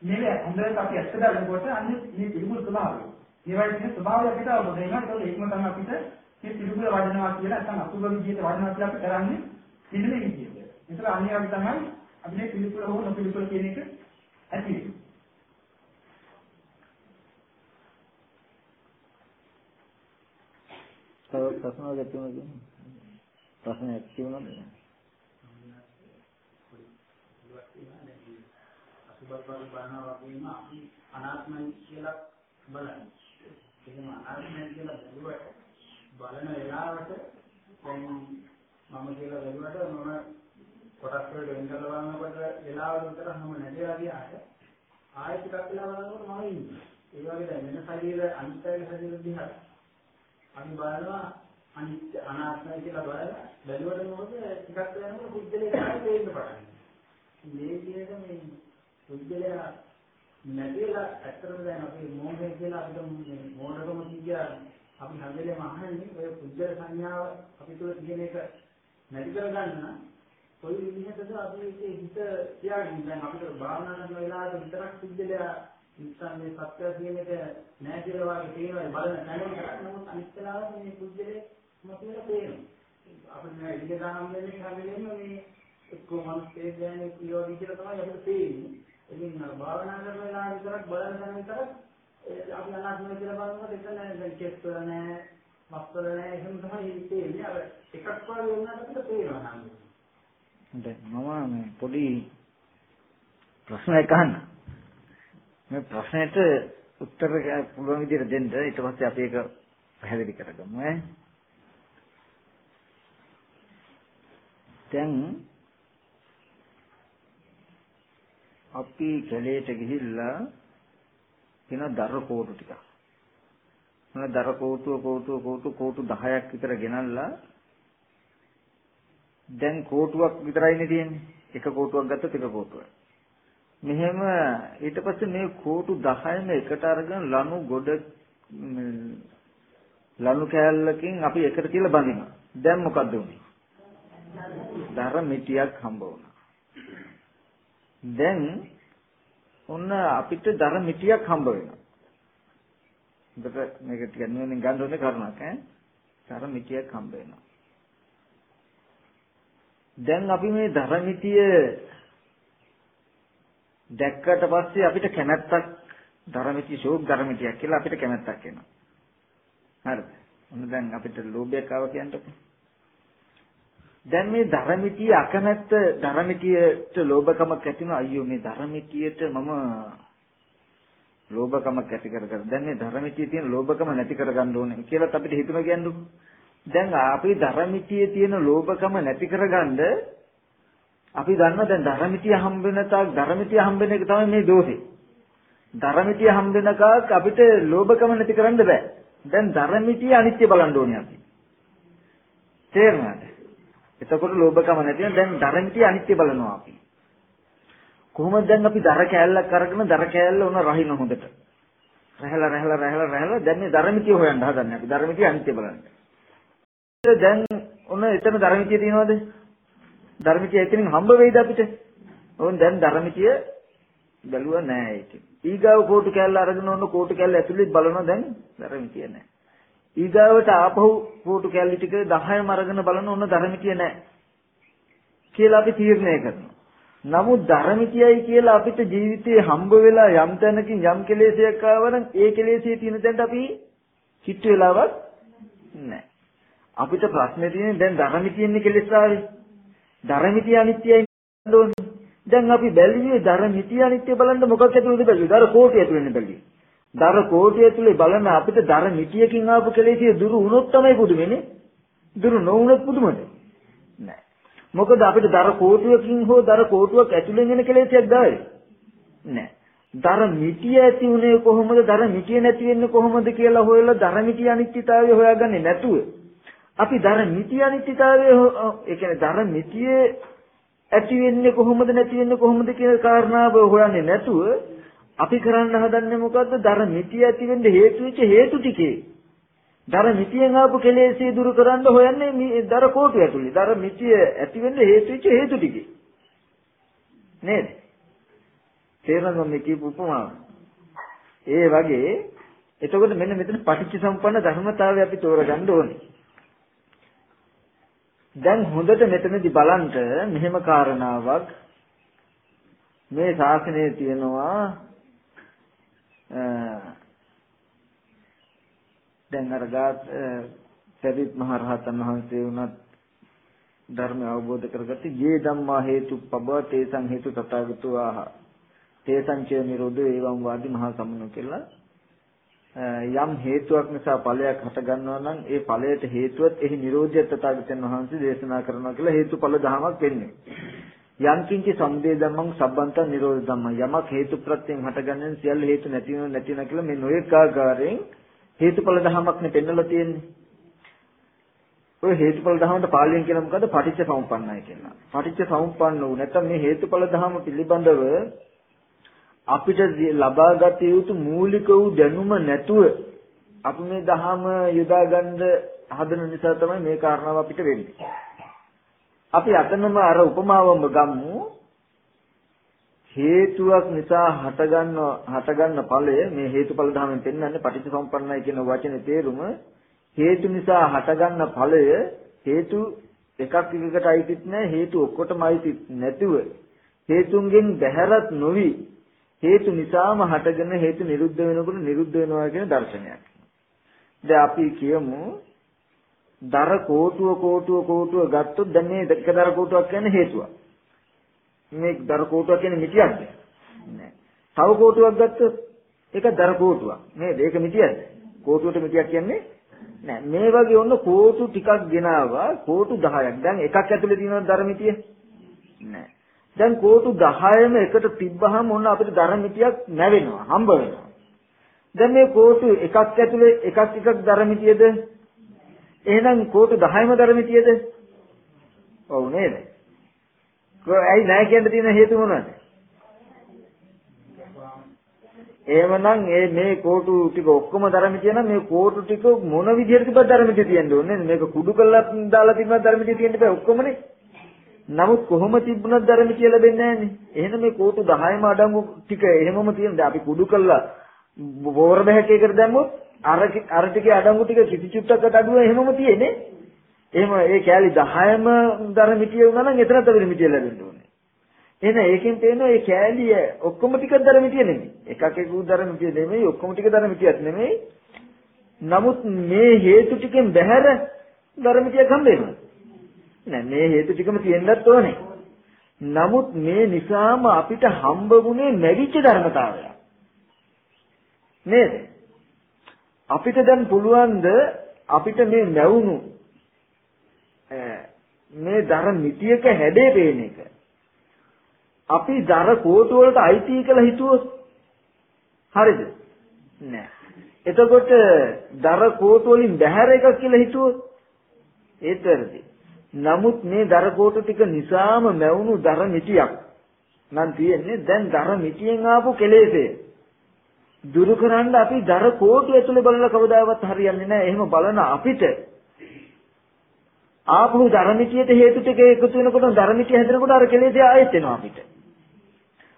මේ හොඳට අපි ඇත්ත බලනකොට අන්නේ මේ පිළිකුල් ස්වභාවය. ඒවයි තියෙන ස්වභාවය අපිට අවබෝධ වෙනවා. ඒකෝ ඒකම තමයි අපිට මේ පිළිකුල වඩනවා කියලා නැත්නම් අසුබ විදිහට වඩනවා කියලා අපි කරන්නේ මේ විදිහට. ඒතර අන්නේ අපි තමයි අපි මේ පිළිකුල හෝ නොපිළිකුල කියන එක ඇති වෙන්නේ. තව ප්‍රශ්න වගේ තියෙනවද? ප්‍රශ්න ඇති වුණාද? අසුබත් බලනවා වගේම අපි අනාත්මයි කියලා බලන්නේ. එහෙනම් අනාත්මයි කියලා බැලුවට බලන වෙලාවට දැන් මම කියලා බැලුවට මම කොටස් වලට වෙන් කරලා බලනකොට වෙලාව විතර මම නැතිලා ගියාට ආයෙත් ටිකක් වෙලා බලනකොට මම ඉන්නේ. ඒ වගේ දැන් වෙන ශරීර අනිත්‍යයේ ශරීර දිහා අපි බලනවා අනිත්‍ය අනාත්මයි කියලා බලලා බැලුවට මොකද ටිකක් වෙනකොට බුද්ධලේ තමයි තේරෙන්න පටන් ගන්නේ. මේ විදිහට මේ බුද්ධලයා නැතිලා ඇත්තටම දැන් අපි මොහොතේ කියලා අපිට මේ මොහොතකම කිය අපි හැම වෙලේම අහන්නේ ඔය පුද්ගල සංඥාව අපි තුල තියෙන එක නැති කරගන්න කොයි විදිහටද අපි ඒකේ හිත තියාගන්නේ? දැන් අපිට භාවනා කරන වෙලාවට විතරක් පුද්ගලයා ඉස්සන් මේ සත්‍ය කියන එක නෑ කියලා වගේ තේරෙනවා. බලන තැනකට නමුත් අනිත් වෙලාවට මේ පුද්ගලේ මොකද තේරෙනවා අපිට නෑ ඉඳ ගන්න වෙන්නේ හැම වෙලේම මේ එක්කෝ මනසේ දැනෙන කියෝ විදිහට තමයි අපිට තේරෙන්නේ. ඉතින් භාවනා කරන වෙලාවට විතරක් බලන තැන විතරක් අපි අනාත්මය කියලා බලනකොට එතන දැන් කෙස් වල නෑ මස් වල නෑ එහෙම තමයි තේරෙන්නේ අර එකක් වගේ වුණාට අපිට තේරෙනවා නම් හොඳයි මම මේ පොඩි ප්‍රශ්නයක් අහන්න. මේ ප්‍රශ්නෙට උත්තර පුළුවන් විදිහට දෙන්න ඊට පස්සේ අපි ඒක පැහැදිලි කරගමු ඈ. දැන් අපි කැලේට ගිහිල්ලා තියෙනවා දර කෝටු ටිකක්. මොන දර කෝටුව කෝටුව කෝටු කෝටු 10ක් විතර ගෙනල්ලා දැන් කෝටුවක් විතරයිනේ තියෙන්නේ. එක කෝටුවක් ගත්තොත් එක කෝටුවක්. මෙහෙම ඊට පස්සේ මේ කෝටු 10ම එකට අරගෙන ලනු ගොඩ ලනු කෑල්ලකින් අපි එකට කියලා බඳිනවා. දැන් මොකද්ද උනේ? දර මිටියක් හම්බ වුණා. දැන් ඔන්න අපිට දර මිටියක් හම්බ වෙනවා. එතකොට මේක ටිකක් නුවණින් ගන්න ඕනේ කරුණක් ඈ. දර මිටියක් හම්බ වෙනවා. දැන් අපි මේ දර මිටිය දැක්කට පස්සේ අපිට කැමැත්තක් ධර්මිතිය ෂෝක් ධර්මිතියක් කියලා අපිට කැමැත්තක් එනවා. හරිද? ඔන්න දැන් අපිට ලෝභයක් ආව කියන්නකො. දැන් මේ ධර්මිතිය අකමැත්ත ධර්මිතියට ලෝභකමක් ඇති වෙනවා. අයියෝ මේ ධර්මිතියට මම ලෝභකමක් ඇති කරගන්න. දැන් මේ ධර්මිතියේ තියෙන ලෝභකම නැති කරගන්න ඕනේ කියලා අපිට හිතුණ කියන්නේ. දැන් අපි ධර්මිතියේ තියෙන ලෝභකම නැති කරගන්න අපි දන්නවා දැන් ධර්මිතිය හම්බෙන තාක් ධර්මිතිය හම්බෙන එක තමයි මේ දෝෂේ. ධර්මිතිය හම්බෙන කාක් අපිට ලෝභකම නැති කරන්න බෑ. දැන් ධර්මිතිය අනිත්‍ය බලන්න ඕනේ අපි. තේරුණාද? එතකොට ලෝභකම නැති වෙන දැන් ධර්මිතිය අනිත්‍ය බලනවා අපි. කොහොමද දැන් අපි දර කෑල්ලක් අරගෙන දර කෑල්ල උන රහින හොඳට. රැහැලා රැහැලා රැහැලා රැහැලා දැන් මේ ධර්මිතිය හොයන්න හදන්නේ අපි. ධර්මිතිය අනිත්‍ය බලන්න. දැන් ඔන්න එතන ධර්මිතිය තියෙනවද? ධර්මිතිය එතනින් හම්බ වෙයිද අපිට? ඕන් දැන් ධර්මිතිය බැලුවා නෑ ඒක. ඊගාව කෝටු කැල්ල අරගෙන ඔන්න කෝටු කැල්ල ඇතුළේ බලනවා දැන් ධර්මිතිය නෑ. ඊගාවට ආපහු කෝටු කැල්ල ටික 10ම අරගෙන බලන ඔන්න ධර්මිතිය නෑ. කියලා අපි තීරණය කරනවා. නමුත් ධර්මිතියයි කියලා අපිට ජීවිතේ හම්බ වෙලා යම් තැනකින් යම් කෙලෙසයක් ආවනම් ඒ කෙලෙසේ තියෙන තැනට අපි කිට්ටු වෙලාවක් නෑ. අපිට ප්‍රශ්නේ තියෙන්නේ දැන් ධර්මිතියන්නේ කෙලෙස් ආවේ. ධර්මිතිය අනිත්‍යයි ඕනේ. දැන් අපි බැලුවේ ධර්මිතිය අනිත්‍ය බලන්න මොකක් ඇතුළේද බැලුවේ? ධර කෝටි ඇතුළේනේ බැලුවේ. ධර කෝටි ඇතුළේ බලන අපිට ධර්මිතියකින් ආපු කෙලෙසිය දුරු වුණොත් තමයි පුදුමනේ. දුරු නොවුනොත් පුදුමද? නෑ. මොකද අපිට ධර කෝටුවකින් හෝ ධර කෝටුවක් ඇතුළෙන් එන කෙලෙසියක් දාවේ. නෑ. ධර මිටිය ඇති උනේ කොහොමද? ධර මිටිය නැති වෙන්නේ කොහොමද කියලා හොයලා ධර මිටිය අනිත්‍යතාවය හොයාගන්නේ නැතුව අපි ධර මිතිය අනිත්‍යතාවය ඒ කියන්නේ ධර මිතිය ඇති වෙන්නේ කොහොමද නැති වෙන්නේ කොහොමද කියන කාරණාව හොයන්නේ නැතුව අපි කරන්න හදන්නේ මොකද්ද? ධර මිතිය ඇති වෙන්න හේතු වෙච්ච හේතු ටිකේ. ධර මිතියෙන් ආපු කෙලෙසේ දුරු කරන්න හොයන්නේ මේ ධර කෝටු ඇතුලේ. ධර මිතිය ඇති වෙන්න හේතු වෙච්ච හේතු ටිකේ. නේද? තේරෙනවද මේ කියපු උපමාව? ඒ වගේ එතකොට මෙන්න මෙතන පටිච්ච සම්පන්න ධර්මතාවය අපි තෝරගන්න ඕනේ. දැන් හොඳට මෙතනදි බලන්න මෙහෙම කාරණාවක්. මේ ශාසනයේ තියෙනවා දැන් අර ගාත් සරිත් මහ රහතන් වහන්සේ වුණත් ධර්මය අවබෝධ කරගත්තේ යේ ධම්මා හේතුප්පබ තේසං හේතු තථාගතෝ ආහ තේසං ච නිරෝධෝ එවං වාදි මහා සම්මුණ කියලා යම් හේතුවක් නිසා ඵලයක් හට ගන්නවා නම් ඒ ඵලයට හේතුවත් එහි නිරෝධය තථාගතයන් වහන්සේ දේශනා කරනවා කියලා හේතුඵල ධමයක් වෙන්නේ. යම් කිංචි සම්දේ ධම්මං සම්බන්ත නිරෝධ ධම්මං යමක් හේතු ප්‍රත්‍යයෙන් හටගන්නේ සියල්ල හේතු නැති වෙනව නැති වෙන කියලා මේ නොඑක ආකාරයෙන් හේතුඵල ධමයක් නේ පෙන්නලා තියෙන්නේ. ඔය හේතුඵල ධමයට පාලියෙන් කියන මොකද්ද? පටිච්ච සමුප්පන්නයි කියලා. පටිච්ච සමුප්පන්න වූ නැත්නම් මේ හේතුඵල ධම පිළිබඳව අපිට ලබාගත යුතු මූලික වූ දැනුම නැතුව අපි මේ දහම යොදා ගන්න හදන නිසා තමයි මේ කාරණාව අපිට වෙන්නේ. අපි අතනම අර උපමාවම ගමු. හේතුවක් නිසා හටගන්න හටගන්න ඵලය මේ හේතුඵල ධර්මයෙන් පෙන්වන්නේ පටිච්චසමුප්පන්නයි කියන වචනේ තේරුම හේතු නිසා හටගන්න ඵලය හේතු එකක් එකකට අයිතිත් නැහැ හේතු ඔක්කොටම අයිතිත් නැතුව හේතුන්ගෙන් බැහැරත් නොවි හේතු නිසාම හටගෙන හේතු නිරුද්ධ වෙනකොට නිරුද්ධ වෙනවා කියන දර්ශනයක්. දැන් අපි කියමු දර කෝටුව කෝටුව කෝටුව ගත්තොත් දැන් මේ එක දර කෝටුවක් කියන්නේ හේතුවක්. මේ දර කෝටුවක් කියන්නේ මිටියක්ද? නෑ. තව කෝටුවක් ගත්තොත් ඒක දර කෝටුවක්. නේද? ඒක මිටියක්ද? කෝටුවට මිටියක් කියන්නේ නෑ. මේ වගේ ඔන්න කෝටු ටිකක් ගෙනාවා කෝටු 10ක්. දැන් එකක් ඇතුලේ තියෙනවද දර මිටිය? නෑ. දැන් කෝටු 10ම එකට තිබ්බහම ඔන්න අපිට ධර්මිතියක් නැවෙනවා හම්බ වෙනවා දැන් මේ කෝටු එකක් ඇතුලේ එකක් එකක් ධර්මිතියද? එහෙනම් කෝටු 10ම ධර්මිතියද? ඔව් නේද? කො ඇයි නැහැ කියන්න තියෙන හේතුව මොනවද? එහෙමනම් ඒ මේ කෝටු ටික ඔක්කොම ධර්මිතිය නම් මේ කෝටු ටික මොන විදිහට තිබ්බද ධර්මිතිය තියෙන්න ඕනේ මේක කුඩු කරලා දාලා තිබ්බද ධර්මිතිය තියෙන්න බෑ ඔක්කොමනේ. නමුත් කොහොම තිබුණත් ධර්මිතිය ලැබෙන්නේ නැහනේ. එහෙනම් මේ කෝටු 10ම අඩංගු ටික එහෙමම තියෙන. දැන් අපි කුඩු කරලා බෝර බහැකයකට දැම්මොත් අර අර ටිකේ අඩංගු ටික කිසි චුට්ටකට අඩුව එහෙමම තියෙන්නේ. එහෙම ඒ කෑලි 10ම ධර්මිතිය වුණා නම් එතන තව මිතිය ලැබෙන්න ඕනේ. එහෙනම් ඒකෙන් තේරෙනවා මේ කෑලි ඔක්කොම ටික ධර්මිතිය නෙමෙයි. එකක් එකක් ධර්මිතිය නෙමෙයි ඔක්කොම ටික ධර්මිතියක් නෙමෙයි. නමුත් මේ හේතු ටිකෙන් බැහැර ධර්මිතියක් හම්බ වෙනවා. නෑ මේ හේතු ටිකම තියෙන්නත් ඕනේ. නමුත් මේ නිසාම අපිට හම්බ වුණේ නැවිච්ච ධර්මතාවය. නේද? අපිට දැන් පුළුවන්ද අපිට මේ නැවුණු මේ දර මිටියක හැඩේ පේන එක. අපි දර කෝටු වලට අයිති කියලා හිතුවොත් හරිද? නෑ. එතකොට දර කෝටු වලින් බැහැර එකක් කියලා හිතුවොත් ඒත් වැරදි. නමුත් මේ දර කෝටු ටික නිසාම මැවුණු දර මිටියක් නම් තියෙන්නේ දැන් දර මිටියෙන් ආපු කෙලෙසේ දුරු කරන්න අපි දර කෝටු ඇතුලේ බලලා කවදාවත් හරියන්නේ නැහැ. එහෙම බලන අපිට ආපහු ධර්මිතියට හේතු ටික එකතු වෙනකොට ධර්මිතිය හැදෙනකොට අර කෙලෙස් ආයෙත් එනවා අපිට.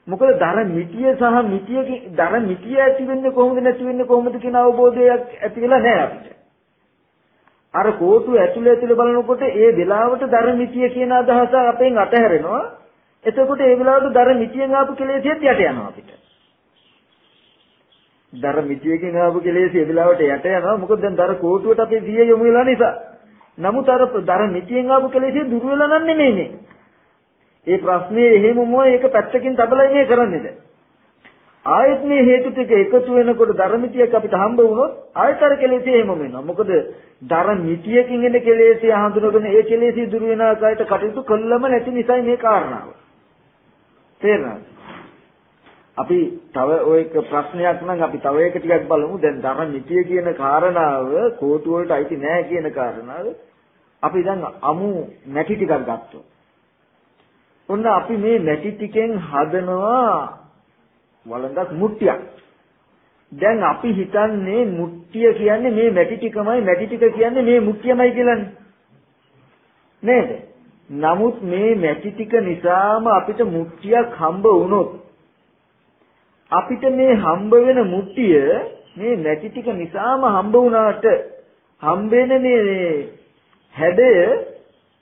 මොකද ධර්මිතිය සහ මිතිය ධර්මිතිය ඇති වෙන්නේ කොහොමද නැති වෙන්නේ කොහොමද කියන අවබෝධයක් ඇති වෙලා නැහැ අපිට. අර කෝටු ඇතුළේ ඇතුළේ බලනකොට ඒ වෙලාවට ධර්මිතිය කියන අදහස අපෙන් අතහැරෙනවා. එතකොට ඒ වෙලාවට ධර්මිතියෙන් ආපු කෙලෙසියත් යට යනවා අපිට. ධර්මිතියකින් ආපු කෙලෙසිය ඒ වෙලාවට යට යනවා. මොකද දැන් ධර කෝටුවට අපේ දිය යොමු වෙලා නිසා. නමුත් අර ධර්ම මිතියෙන් ආපු කෙලෙසිය දුර වෙලා නම් නෙමෙයිනේ. ඒ ප්‍රශ්නේ එහෙමම ඒක පැත්තකින් තබලා ඉන්නේ කරන්නේ දැන්. ආයත් මේ හේතු ටික එකතු වෙනකොට ධර්මිතියක් අපිට හම්බ වුණොත් ආයතර කෙලෙසිය එහෙමම වෙනවා. මොකද ධර්මිතියකින් එන කෙලෙසිය හඳුනගෙන ඒ කෙලෙසිය දුර වෙන ආකාරයට කටයුතු කළම නැති නිසායි මේ කාරණාව. තේරෙනවද? අපි තව ඔය එක ප්‍රශ්නයක් නම් අපි තව එක ටිකක් බලමු. දැන් ධර්ම මිතිය කියන කාරණාව කෝටු වලට අයිති නෑ කියන කාරණාව අපි දැන් අමු මැටි ටිකක් ගත්තොත්. ඔන්න අපි මේ මැටි ටිකෙන් හදනවා වළඳක් මුට්ටියක්. දැන් අපි හිතන්නේ මුට්ටිය කියන්නේ මේ මැටි ටිකමයි මැටි ටික කියන්නේ මේ මුට්ටියමයි කියලානේ. නේද? නමුත් මේ මැටි ටික නිසාම අපිට මුට්ටියක් හම්බ වුණොත් අපිට මේ හම්බ වෙන මුට්ටිය මේ නැති ටික නිසාම හම්බ වුණාට හම්බෙන මේ හැඩය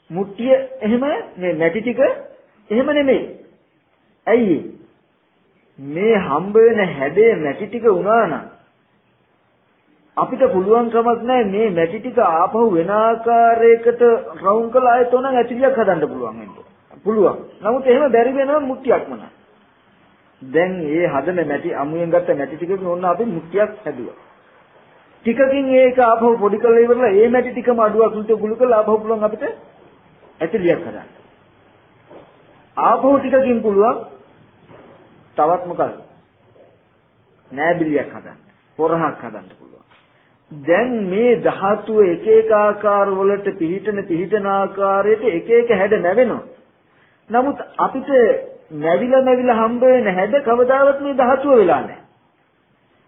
මුට්ටිය එහෙම මේ නැති ටික එහෙම නෙමෙයි. ඇයි මේ හම්බ වෙන හැඩේ නැති ටික වුණා නම් අපිට පුළුවන් කමක් නැහැ මේ මැටි ටික ආපහු වෙන ආකාරයකට රවුම් කළා ආයෙත් උනන් ඇතිලියක් හදන්න පුළුවන් වෙන්න. පුළුවන්. නමුත් එහෙම බැරි වෙනවා මුට්ටියක්ම නෑ. දැන් ඒ හදන මැටි අමුයෙන් ගත්ත මැටි ටිකකින් ඕන අපි මුට්ටියක් හැදුවා. ටිකකින් ඒක ආපහු පොඩි කරලා ඉවරලා ඒ මැටි ටිකම අඩුවක් උන්ට ගුළු කරලා ආපහු පුළුවන් අපිට ඇතිලියක් හදන්න. ආපහු ටිකකින් පුළුවන් තවත් මොකද? නෑබිලියක් හදන්න. පොරහක් හදන්න පුළුවන්. දැන් මේ ධාතුව එක එක ආකාර වලට පිහිටන පිහිටන ආකාරයට එක එක හැඩ නැවෙනවා. නමුත් අපිට නැවිලා නැවිලා හම්බ වෙන හැඩ කවදාවත් මේ ධාතුව වෙලා නැහැ.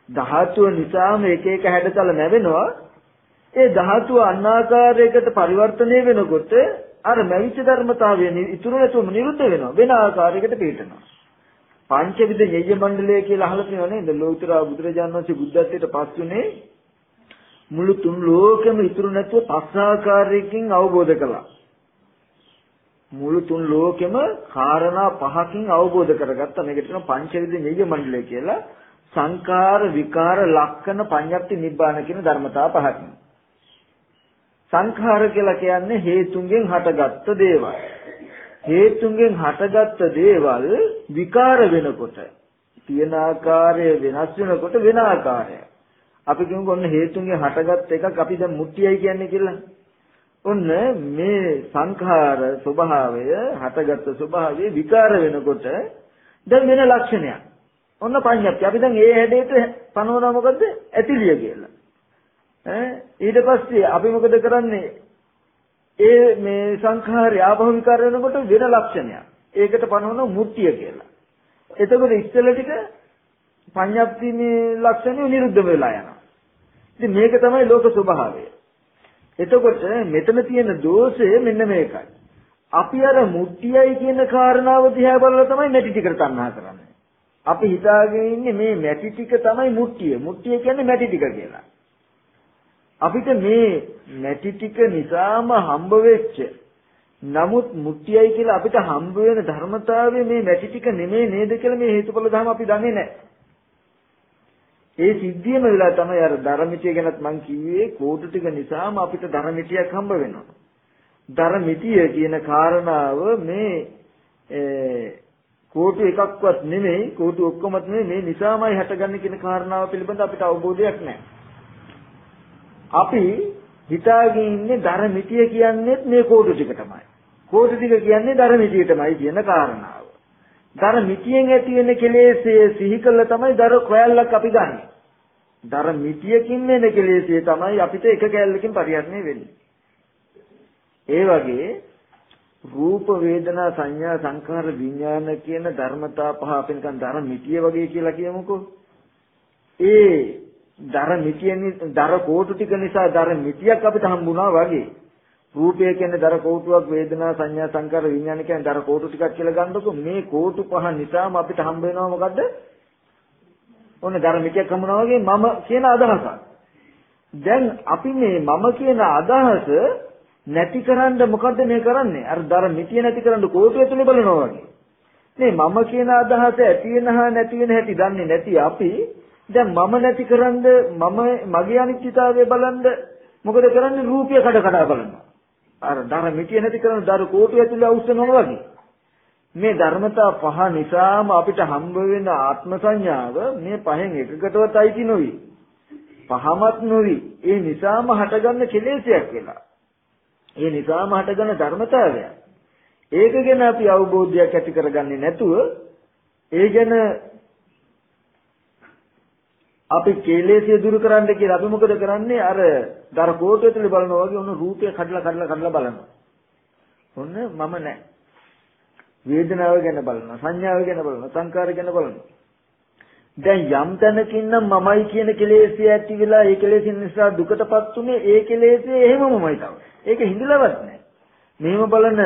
ධාතුව නිසාම එක එක හැඩතල නැවෙනවා. ඒ ධාතුව අන්නාකාරයකට පරිවර්තනය වෙනකොට අර මැවිච්ච ධර්මතාවය ඉතුරු නැතුවම නිරුද්ධ වෙනවා. වෙන ආකාරයකට පිටනවා. පංචවිද ඤෙය්‍ය මණ්ඩලය කියලා අහලා තියෙනව නේද? ලෝතර බුදුරජාණන් වහන්සේ බුද්ධත්වයට පස්සුනේ මුළු තුන් ලෝකෙම ඉතුරු නැතුව පස් ආකාරයකින් අවබෝධ කළා. මුළු තුන් ලෝකෙම කාරණා පහකින් අවබෝධ කරගත්තා. මේකට කියනවා පංචවිධ ඤෙය්‍ය මණ්ඩලය කියලා. සංකාර විකාර ලක්කන පඤ්ඤප්ති නිබ්බාන කියන ධර්මතා පහකින්. සංඛාර කියලා කියන්නේ හේතුන්ගෙන් හටගත්ත දේවල්. හේතුන්ගෙන් හටගත්ත දේවල් විකාර වෙනකොට තියෙන ආකාරය වෙනස් වෙනකොට වෙන ආකාරය. අපි කියමු ඔන්න හේතුන්ගෙන් හටගත් එකක් අපි දැන් මුට්ටියයි කියන්නේ කියලා. ඔන්න මේ සංඛාර ස්වභාවය හටගත්තු ස්වභාවය විකාර වෙනකොට දැන් වෙන ලක්ෂණයක්. ඔන්න පඤ්ඤප්ති. අපි දැන් ඒ හැඩයට පනවනවා මොකද්ද? ඇතිලිය කියලා. ඈ ඊට පස්සේ අපි මොකද කරන්නේ? ඒ මේ සංඛාරය ආභව විකාර වෙනකොට වෙන ලක්ෂණයක්. ඒකට පනවන මුට්ටිය කියලා. එතකොට ඉස්සෙල්ල ටික පඤ්ඤප්ති මේ ලක්ෂණය නිරුද්ධ වෙලා යනවා. ඉතින් මේක තමයි ලෝක ස්වභාවය. එතකොට මෙතන තියෙන දෝෂය මෙන්න මේකයි. අපි අර මුට්ටියයි කියන කාරණාව දිහා බලලා තමයි මැටි ටිකට තණ්හා කරන්නේ. අපි හිතාගෙන ඉන්නේ මේ මැටි ටික තමයි මුට්ටිය. මුට්ටිය කියන්නේ මැටි ටික කියලා. අපිට මේ මැටි ටික නිසාම හම්බ වෙච්ච නමුත් මුට්ටියයි කියලා අපිට හම්බ වෙන ධර්මතාවය මේ මැටි ටික නෙමෙයි නේද කියලා මේ හේතුඵල ධර්ම අපි දන්නේ නැහැ. ඒ සිද්ධියම වෙලා තමයි අර ධර්මිතිය ගැනත් මම කිව්වේ කෝටු ටික නිසාම අපිට ධර්මිතියක් හම්බ වෙනවා. ධර්මිතිය කියන කාරණාව මේ කෝටු එකක්වත් නෙමෙයි කෝටු ඔක්කොමත් නෙමෙයි මේ නිසාමයි හටගන්නේ කියන කාරණාව පිළිබඳ අපිට අවබෝධයක් නැහැ. අපි හිතාගෙන ඉන්නේ ධර්මිතිය කියන්නේ මේ කෝටු ටික තමයි. කෝටු ටික කියන්නේ ධර්මිතියටමයි කියන කාරණාව. දර මිටියෙන් ඇති වෙන කෙලෙස්ය සිහි කළා තමයි දර කොයල්ලක් අපි ගන්න. දර මිටියකින් එන කෙලෙස්ය තමයි අපිට එක කැලලකින් පරිහරණය වෙන්නේ. ඒ වගේ රූප වේදනා සංඥා සංඛාර විඥාන කියන ධර්මතා පහ අපි නිකන් දර මිටිය වගේ කියලා කියමුකෝ. ඒ දර මිටියෙන් දර කෝටු ටික නිසා දර මිටියක් අපිට හම්බුණා වගේ රූපය කියන්නේ දර කෝටුවක් වේදනා සංඥා සංකාර විඥාන කියන්නේ දර කෝටු ටිකක් කියලා ගන්නකො මේ කෝටු පහ නිසාම අපිට හම්බ වෙනවා මොකද්ද? ඔන්න දර මිටියක් හම්බුනා වගේ මම කියන අදහසක්. දැන් අපි මේ මම කියන අදහස නැතිකරන්න මොකද්ද මේ කරන්නේ? අර දර මිටිය නැතිකරන්න කෝටු ඇතුලේ බලනවා වගේ. මේ මම කියන අදහස ඇති වෙන හා නැති වෙන හැටි දන්නේ නැති අපි දැන් මම නැතිකරන්න මම මගේ අනිත්‍යතාවය බලන්න මොකද කරන්නේ රූපය කඩ කඩ බලනවා. අර දර මිටිය නැති කරන දර කෝටු ඇතුලේ අවශ්‍යනවා වගේ. මේ ධර්මතා පහ නිසාම අපිට හම්බ වෙන ආත්ම සංඥාව මේ පහෙන් එකකටවත් අයිති නොවි. පහමත් නොවි. ඒ නිසාම හටගන්න කෙලෙසයක් කියලා. ඒ නිසාම හටගන්න ධර්මතාවයක්. ඒක ගැන අපි අවබෝධයක් ඇති කරගන්නේ නැතුව ඒ ගැන අපි කෙලෙසිය දුරු කරන්න කියලා අපි මොකද කරන්නේ අර දර කෝටු ඇතුලේ බලනවා වගේ ඔන්න රූපය කඩලා කඩලා කඩලා බලනවා. ඔන්න මම නැහැ. වේදනාව ගැන බලනවා සංඥාව ගැන බලනවා සංකාර ගැන බලනවා. දැන් යම් තැනකින් නම් මමයි කියන කෙලෙසිය ඇති වෙලා ඒ කෙලෙසින් නිසා දුකටපත් උනේ ඒ කෙලෙසිය එහෙමමමයි තව. ඒක හිඳලවත් නැහැ. මෙහෙම බලන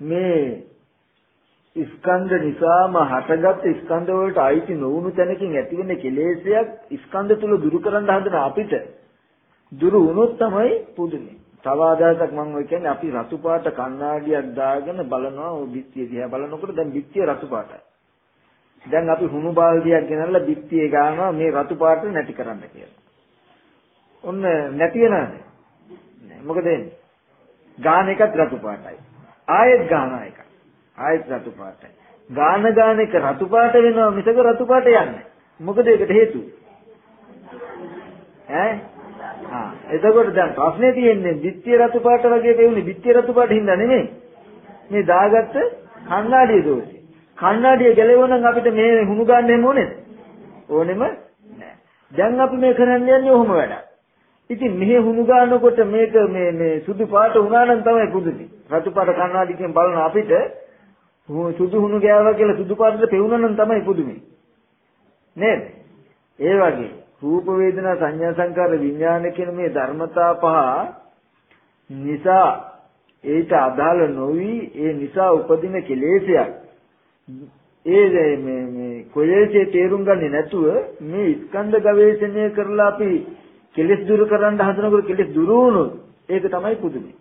මේ ස්කන්ධ නිසාම හටගත් ස්කන්ධ වලට අයිති නොවුණු තැනකින් ඇතිවෙන කෙලෙසයක් ස්කන්ධ තුල දුරු කරන්න හදන අපිට දුරු වුණොත් තමයි පුදුමේ. තව ආදාසක් මම ඔය කියන්නේ අපි රතු පාට කණ්ණාඩියක් දාගෙන බලනවා ඔය බිත්තිය දිහා බලනකොට දැන් බිත්තිය රතු පාටයි. දැන් අපි හුණු බාල්දියක් ගෙනල්ලා බිත්තියේ ගානවා මේ රතු පාට නැති කරන්න කියලා. ඔන්න නැති වෙනවද? මොකද වෙන්නේ? ගාන එකත් රතු පාටයි. ආයෙත් ගානවා එක. ආයෙත් රතු පාටයි. ගාන ගාන එක රතු පාට වෙනවා මිසක රතු පාට යන්නේ. මොකද ඒකට හේතුව? ඈ? ආ එතකොට දැන් ප්‍රශ්නේ තියෙන්නේ බිත්තිය රතු පාට වගේ පෙවුනේ බිත්තිය රතු පාට හින්දා නෙමෙයි. මේ දාගත්ත කණ්ණාඩිය දෝෂේ. කණ්ණාඩිය ගැලවෙනනම් අපිට මේ හුණු ගන්න එන්න ඕනේද? ඕනෙම නෑ. දැන් අපි මේ කරන්න යන්නේ ඔහොම වැඩක්. ඉතින් මෙහෙ හුණු ගන්නකොට මේක මේ මේ සුදු පාට වුණා නම් තමයි පුදුමයි. රතු පාට කණ්ණාඩියකින් බලන අපිට සුදු හුණු ගෑවා කියලා සුදු පාටට පෙවුනා නම් තමයි පුදුමයි. නේද? ඒ වගේ රූප වේදනා සංඥා සංකාර විඥාන කියන මේ ධර්මතා පහ නිසා ඒට අදාළ නොවි ඒ නිසා උපදින කෙලෙසයක් ඒ මේ මේ කොලේසේ තේරුම් ගන්නේ නැතුව මේ ස්කන්ධ ගවේෂණය කරලා අපි කෙලෙස් දුරු කරන්න හදනකොට කෙලෙස් දුරු වුණොත් ඒක තමයි පුදුමයි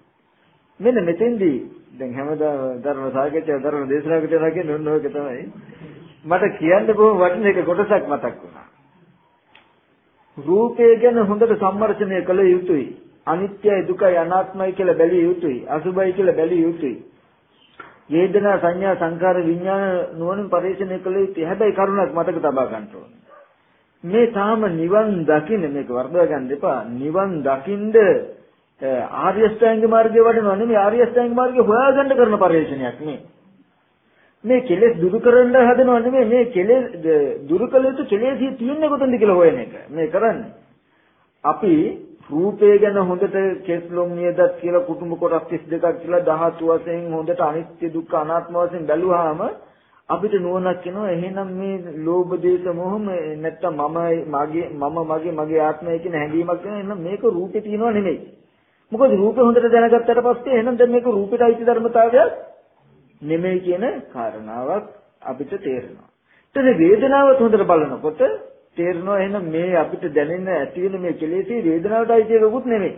මෙන්න මෙතෙන්දී දැන් හැමදාම ධර්ම සාකච්ඡා ධර්ම දේශනාවකට යනවා කියන්නේ ඔන්න ඔයක තමයි. මට කියන්න බොහොම වටින එක කොටසක් මතක් වුණා. රූපය ගැන හොඳට සම්මර්ෂණය කළ යුතුයි. අනිත්‍යයි දුකයි අනාත්මයි කියලා බැලිය යුතුයි. අසුභයි කියලා බැලිය යුතුයි. වේදනා සංඥා සංකාර විඥාන නුවණින් පරිශීලනය කළ යුතුයි. හැබැයි කරුණක් මතක තබා ගන්න ඕනේ. මේ තාම නිවන් දකින්න මේක වර්ධව ගන්න එපා. නිවන් දකින්ද ආර්ය අෂ්ටාංග මාර්ගය වඩනවා නෙමෙයි ආර්ය අෂ්ටාංග මාර්ගය හොයාගන්න කරන පරිශ්‍රණයක් නේ මේ කෙලෙස් දුරු කරන්න හදනව නෙමෙයි මේ කෙලෙස් දුරු කළ යුතු කෙලෙස් තියෙන්නේ කොතනද කියලා හොයන එක. මේ කරන්නේ. අපි රූපය ගැන හොඳට කෙස්ලොම් නියදත් කියලා කුටුඹ කොටස් 32ක් කියලා ධාතු වශයෙන් හොඳට අනිත්‍ය දුක්ඛ අනාත්ම වශයෙන් බැලුවාම අපිට නුවණක් එනවා එහෙනම් මේ ලෝභ දේශ මොහ නැත්තම් මම මගේ මම මගේ මගේ ආත්මය කියන හැඟීමක් වෙන එහෙනම් මේක රූපේ තියෙනව නෙමෙයි මොකද රූපේ හොඳට දැනගත්තට පස්සේ එහෙනම් දැන් මේක රූපෙට අයිති ධර්මතාවයක් නෙමෙයි කියන කාරණාවක් අපිට තේරෙනවා. ඊට වේදනාවත් හොඳට බලනකොට තේරෙනවා එහෙනම් මේ අපිට දැනෙන ඇති වෙන මේ කෙලෙසේ වේදනාවට අයිති එකකුත් නෙමෙයි.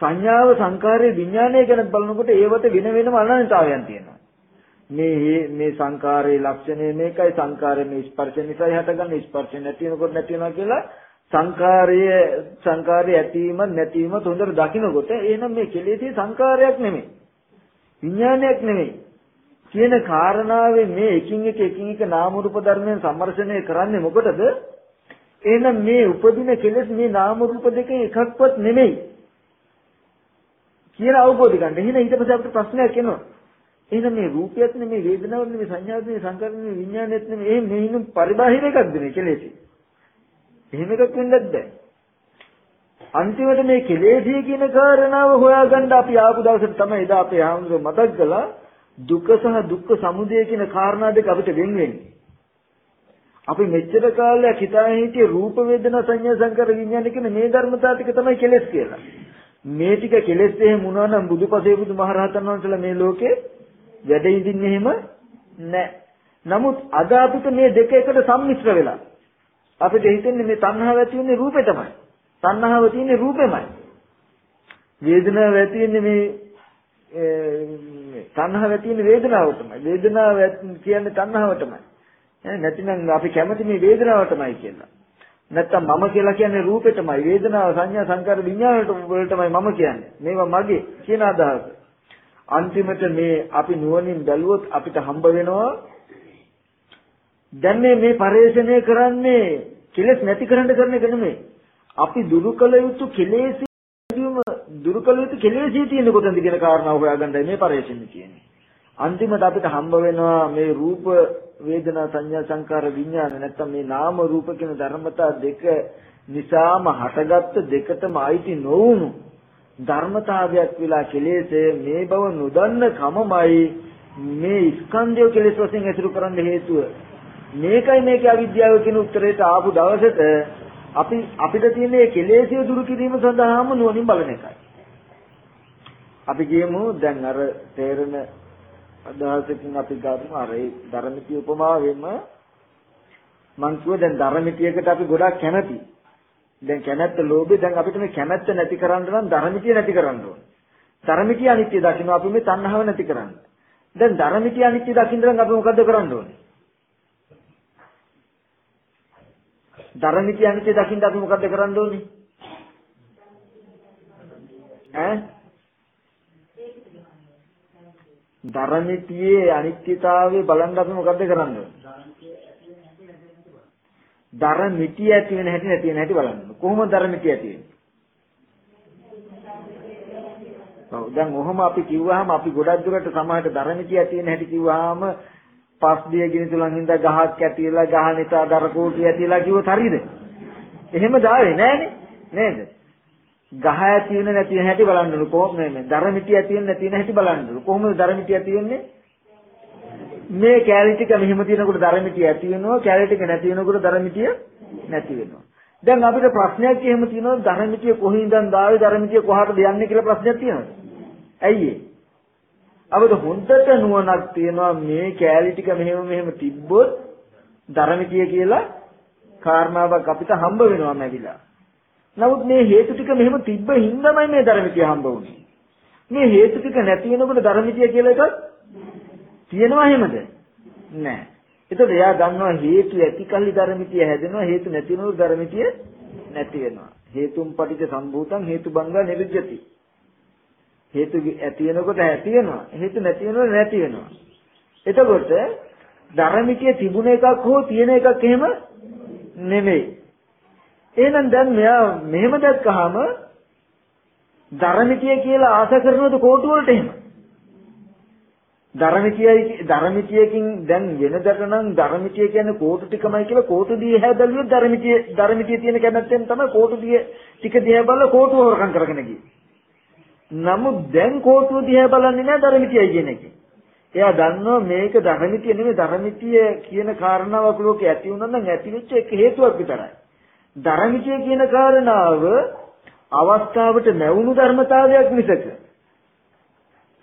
සංඥාව සංකාරයේ විඥානය ගැන බලනකොට ඒවට වෙන වෙනම අනන්‍යතාවයන් තියෙනවා. මේ මේ සංකාරයේ ලක්ෂණය මේකයි සංකාරයේ ස්පර්ශ නිසා හටගන්න ස්පර්ශ නැති වෙනකොට නැති වෙනවා කියලා සංකාරයේ සංකාරයේ ඇතිවීම නැතිවීම හොඳට දකිනකොට එහෙනම් මේ කෙලෙසේ සංකාරයක් නෙමෙයි. විඥානයක් නෙමෙයි. කියන කාරණාවේ මේ එකින් එක එකින් එක නාම රූප ධර්මයන් සම්මර්ෂණය කරන්නේ මොකටද? එහෙනම් මේ උපදින කෙලෙස් මේ නාම රූප දෙකෙන් එකක්වත් නෙමෙයි. කියලා අවබෝධ ගන්න. එහෙනම් ඊට පස්සේ අපිට ප්‍රශ්නයක් එනවා. එහෙනම් මේ රූපයත් නෙමෙයි වේදනාවක් නෙමෙයි සංඥාවක් නෙමෙයි සංකාරයක් නෙමෙයි විඥානයත් නෙමෙයි. එහෙනම් මේ ඉන්න පරිබාහිර එකක්ද මේ කෙලෙසි එහෙම එකක් වෙන්නත් බෑ. අන්තිමට මේ කෙලෙසිය කියන කාරණාව හොයාගන්න අපි ආපු දවසට තමයි එදා අපේ ආමුදුර මතක් කළා දුක සහ දුක්ඛ සමුදය කියන කාරණා දෙක අපිට වෙන් වෙන්නේ. අපි මෙච්චර කාලයක් හිතාගෙන හිටියේ රූප වේදනා සංඥා සංකාර විඥාන කියන මේ ධර්මතාව ටික තමයි කෙලෙස් කියලා. මේ ටික කෙලෙස් එහෙම වුණා නම් බුදුපසේ බුදුමහරහතන් වහන්සේලා මේ ලෝකේ වැඩ ඉඳින්නේ එහෙම නැහැ. නමුත් අද අපිට මේ දෙක එකට සම්මිශ්‍ර වෙලා අපිට හිතෙන්නේ මේ තණ්හාව ඇති වෙන්නේ රූපේ තමයි. තණ්හාව තියෙන්නේ රූපෙමයි. වේදනාව ඇති වෙන්නේ මේ තණ්හාව ඇති වෙන්නේ වේදනාව තමයි. වේදනාව කියන්නේ තණ්හාව තමයි. නැතිනම් අපි කැමති මේ වේදනාව තමයි කියලා. නැත්තම් මම කියලා කියන්නේ රූපෙටමයි වේදනාව සංඥා සංකාර විඥානට වලටමයි මම කියන්නේ. මේවා මගේ කියන අදහස. අන්තිමට මේ අපි නුවණින් බැලුවොත් අපිට හම්බ වෙනවා දැන් මේ මේ පරිශ්‍රණය කරන්නේ කෙලෙස් නැති කරන්න කරන එක නෙමෙයි. අපි දුරු කළ යුතු කෙලෙසියම දුරු කළ යුතු කෙලෙසිය තියෙන කොතනද කියන කාරණාව හොයාගන්නයි මේ පරිශ්‍රණය කියන්නේ. අන්තිමට අපිට හම්බ වෙනවා මේ රූප වේදනා සංඥා සංකාර විඥාන නැත්තම් මේ නාම රූප කියන ධර්මතා දෙක නිසාම හටගත්ත දෙකටම අයිති නොවුණු ධර්මතාවයක් විලා කෙලෙසේ මේ බව නොදන්න කමමයි මේ ස්කන්ධය කෙලෙස් වශයෙන් ඇසුරු කරන්න හේතුව මේකයි මේකේ අවිද්‍යාව කියන උත්තරයට ආපු දවසට අපි අපිට තියෙන මේ කෙලෙසිය දුරු කිරීම සඳහාම නුවණින් බලන එකයි අපි කියමු දැන් අර තේරෙන අදහසකින් අපි ගමු අර ඒ ධර්මිතිය උපමාවෙම මං කිව්ව දැන් ධර්මිතියකට අපි ගොඩක් කැමතියි දැන් කැමැත්ත ලෝභය දැන් අපිට මේ කැමැත්ත නැති කරන්න නම් ධර්මිතිය නැති කරන්න ඕනේ. ධර්මිතිය අනිත්‍ය දකින්න අපි මේ තණ්හාව නැති කරන්න. දැන් ධර්මිතිය අනිත්‍ය දකින්න නම් අපි මොකද්ද කරන්න ඕනේ? ධර්මිතිය අනිත්‍ය දකින්න අපි මොකද්ද කරන්න ඕනේ? ඈ ධර්මිතියේ අනිත්‍යතාවය බලන්න අපි මොකද්ද කරන්න ඕනේ? දර මිටි ඇති වෙන හැටි නැති වෙන හැටි බලන්න. කොහොමද දර මිටි ඇති වෙන්නේ? ඔව් දැන් ඔහොම අපි කිව්වහම අපි ගොඩක් දුරට සමාජයට දර මිටි ඇති වෙන හැටි කිව්වහම පස් දිය ගිනි තුලන් හින්දා ගහක් ඇතිලා ගහ නිසා දර කෝටි ඇතිලා කිව්වොත් හරියද? එහෙම දාවේ නෑනේ. නේද? ගහ ඇති වෙන නැති වෙන හැටි බලන්න කොහොමද මේ දර මිටි ඇති වෙන නැති වෙන හැටි බලන්න කොහොමද දර මිටි ඇති වෙන්නේ? මේ කැලේ ටික මෙහෙම තියෙනකොට ධර්මිතිය ඇති වෙනවා. කැලේ ටික නැති වෙනකොට ධර්මිතිය නැති වෙනවා. දැන් අපිට ප්‍රශ්නයක් එහෙම තියෙනවා ධර්මිතිය කොහින්දන් දාවේ? ධර්මිතිය කොහාටද යන්නේ කියලා ප්‍රශ්නයක් තියෙනවා ඇයි ඒ? අපිට හොඳට නුවණක් තියෙනවා මේ කැලේ ටික මෙහෙම මෙහෙම තිබ්බොත් ධර්මිතිය කියලා කාරණාවක් අපිට හම්බ වෙනවා නැවිලා නමුත් මේ හේතු ටික මෙහෙම තිබ්බ හින්දාමයි මේ ධර්මිතිය හම්බ වුනේ මේ හේතු ටික නැති වෙනකොට ධර්මිතිය කියලා එකක් තියෙනවා එහෙමද? නැහැ. එතකොට එයා දන්නවා හේතු ඇති කල්ලි ධර්මිතිය හැදෙනවා හේතු නැති වෙනකොට ධර්මිතිය නැති වෙනවා. හේතුම් පටිච්ච සම්භූතං හේතු බංගා නිරුද්ධති. හේතු ඇති වෙනකොට ඇති වෙනවා. හේතු නැති වෙනකොට නැති වෙනවා. එතකොට ධර්මිතිය තිබුණ එකක් හෝ තියෙන එකක් එහෙම නෙමෙයි. එහෙනම් දැන් මෙයා මෙහෙම දැක්කහම ධර්මිතිය කියලා ආශා කරනවද කෝටු වලට එහෙම? ධර්මිතියයි ධර්මිතියකින් දැන් වෙනදට නම් ධර්මිතිය කියන්නේ කෝටු ටිකමයි කියලා කෝටු දිය හැදල්ලුවේ ධර්මිතිය ධර්මිතිය තියෙන කැමැත්තෙන් තමයි කෝටු දිය ටික දිහා බලලා කෝටුව හොරකම් කරගෙන ගියේ. නමුත් දැන් කෝටුව දිහා බලන්නේ නැහැ ධර්මිතියයි කියන එක. එයා දන්නවා මේක ධර්මිතිය නෙමෙයි ධර්මිතිය කියන කාරණාවක් ලෝකේ ඇති වුණා නම් ඇති වෙච්ච එක හේතුවක් විතරයි. ධර්මිතිය කියන කාරණාව අවස්ථාවට නැවුණු ධර්මතාවයක් මිසක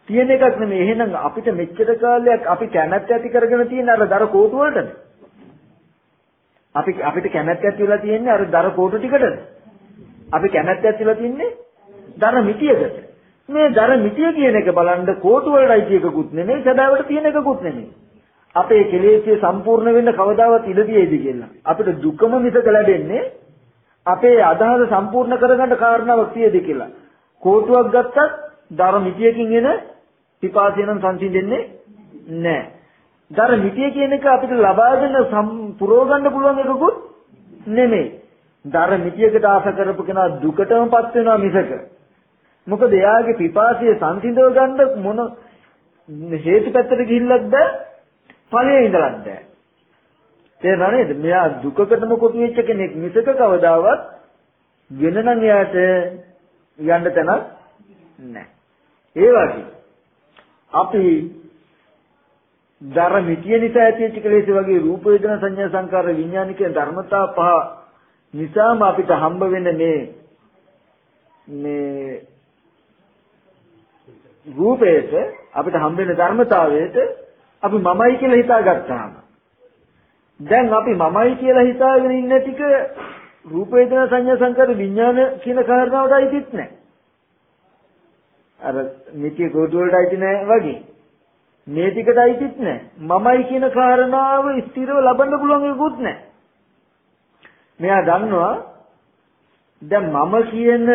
තියෙන එකක් නෙමෙයි. එහෙනම් අපිට මෙච්චර කාලයක් අපි කැමැත්ත ඇති කරගෙන තියෙන අර දර කෝටු වලටද? අපි අපිට කැමැත්ත ඇති වෙලා තියෙන්නේ අර දර කෝටු ටිකටද? අපි කැමැත්ත ඇති වෙලා තින්නේ දර මිටියකට. මේ දර මිටිය කියන එක බලන්න කෝටු වලයි එකකුත් නෙමෙයි සදාවට තියෙන එකකුත් නෙමෙයි. අපේ කෙලෙස්ය සම්පූර්ණ වෙන්න කවදාවත් ඉඩ තියෙයිද කියලා. අපිට දුකම මිසක ලැබෙන්නේ අපේ අදහස සම්පූර්ණ කරගන්න කාරණාවක් තියෙද කියලා. කෝටුවක් ගත්තත් දර මිටියකින් එන පිපාසය නම් සංසිඳෙන්නේ නැහැ. දර මිටිය කියන එක අපිට ලබාගෙන පුරව ගන්න පුළුවන් එකකුත් නෙමෙයි. දර මිටියකට ආස කරපු කෙනා දුකටමපත් වෙනවා මිසක. මොකද එයාගේ පිපාසය සංසිඳව ගන්න මොන හේතු පැත්තට ගිහිල්ලත් බෑ ඵලයේ ඉඳලත් බෑ. තේරුණා නේද? මෙයා දුකකටම කොටු වෙච්ච කෙනෙක් මිසක කවදාවත් වෙන නම් එයාට යන්න තැනක් නැහැ. ඒ වගේ අපි දර මිටිය නිසා ඇතිවෙච්ච කෙලෙස් වගේ රූප වේදනා සංඥා සංකාර විඥාන කියන ධර්මතා පහ නිසාම අපිට හම්බ වෙන මේ මේ රූපයට අපිට හම්බ වෙන ධර්මතාවයට අපි මමයි කියලා හිතාගත්තාම දැන් අපි මමයි කියලා හිතාගෙන ඉන්න ටික රූප වේදනා සංඥා සංකාර විඥාන කියන කාරණාවට අයිතිත් නැහැ. අර නිත්‍ය කෝටු වලට අයිති නැහැ වගේ. මේ ටිකට අයිතිත් නැහැ. මමයි කියන කාරණාව ස්ථිරව ලබන්න පුළුවන් එකකුත් නැහැ. මෙයා දන්නවා දැන් මම කියන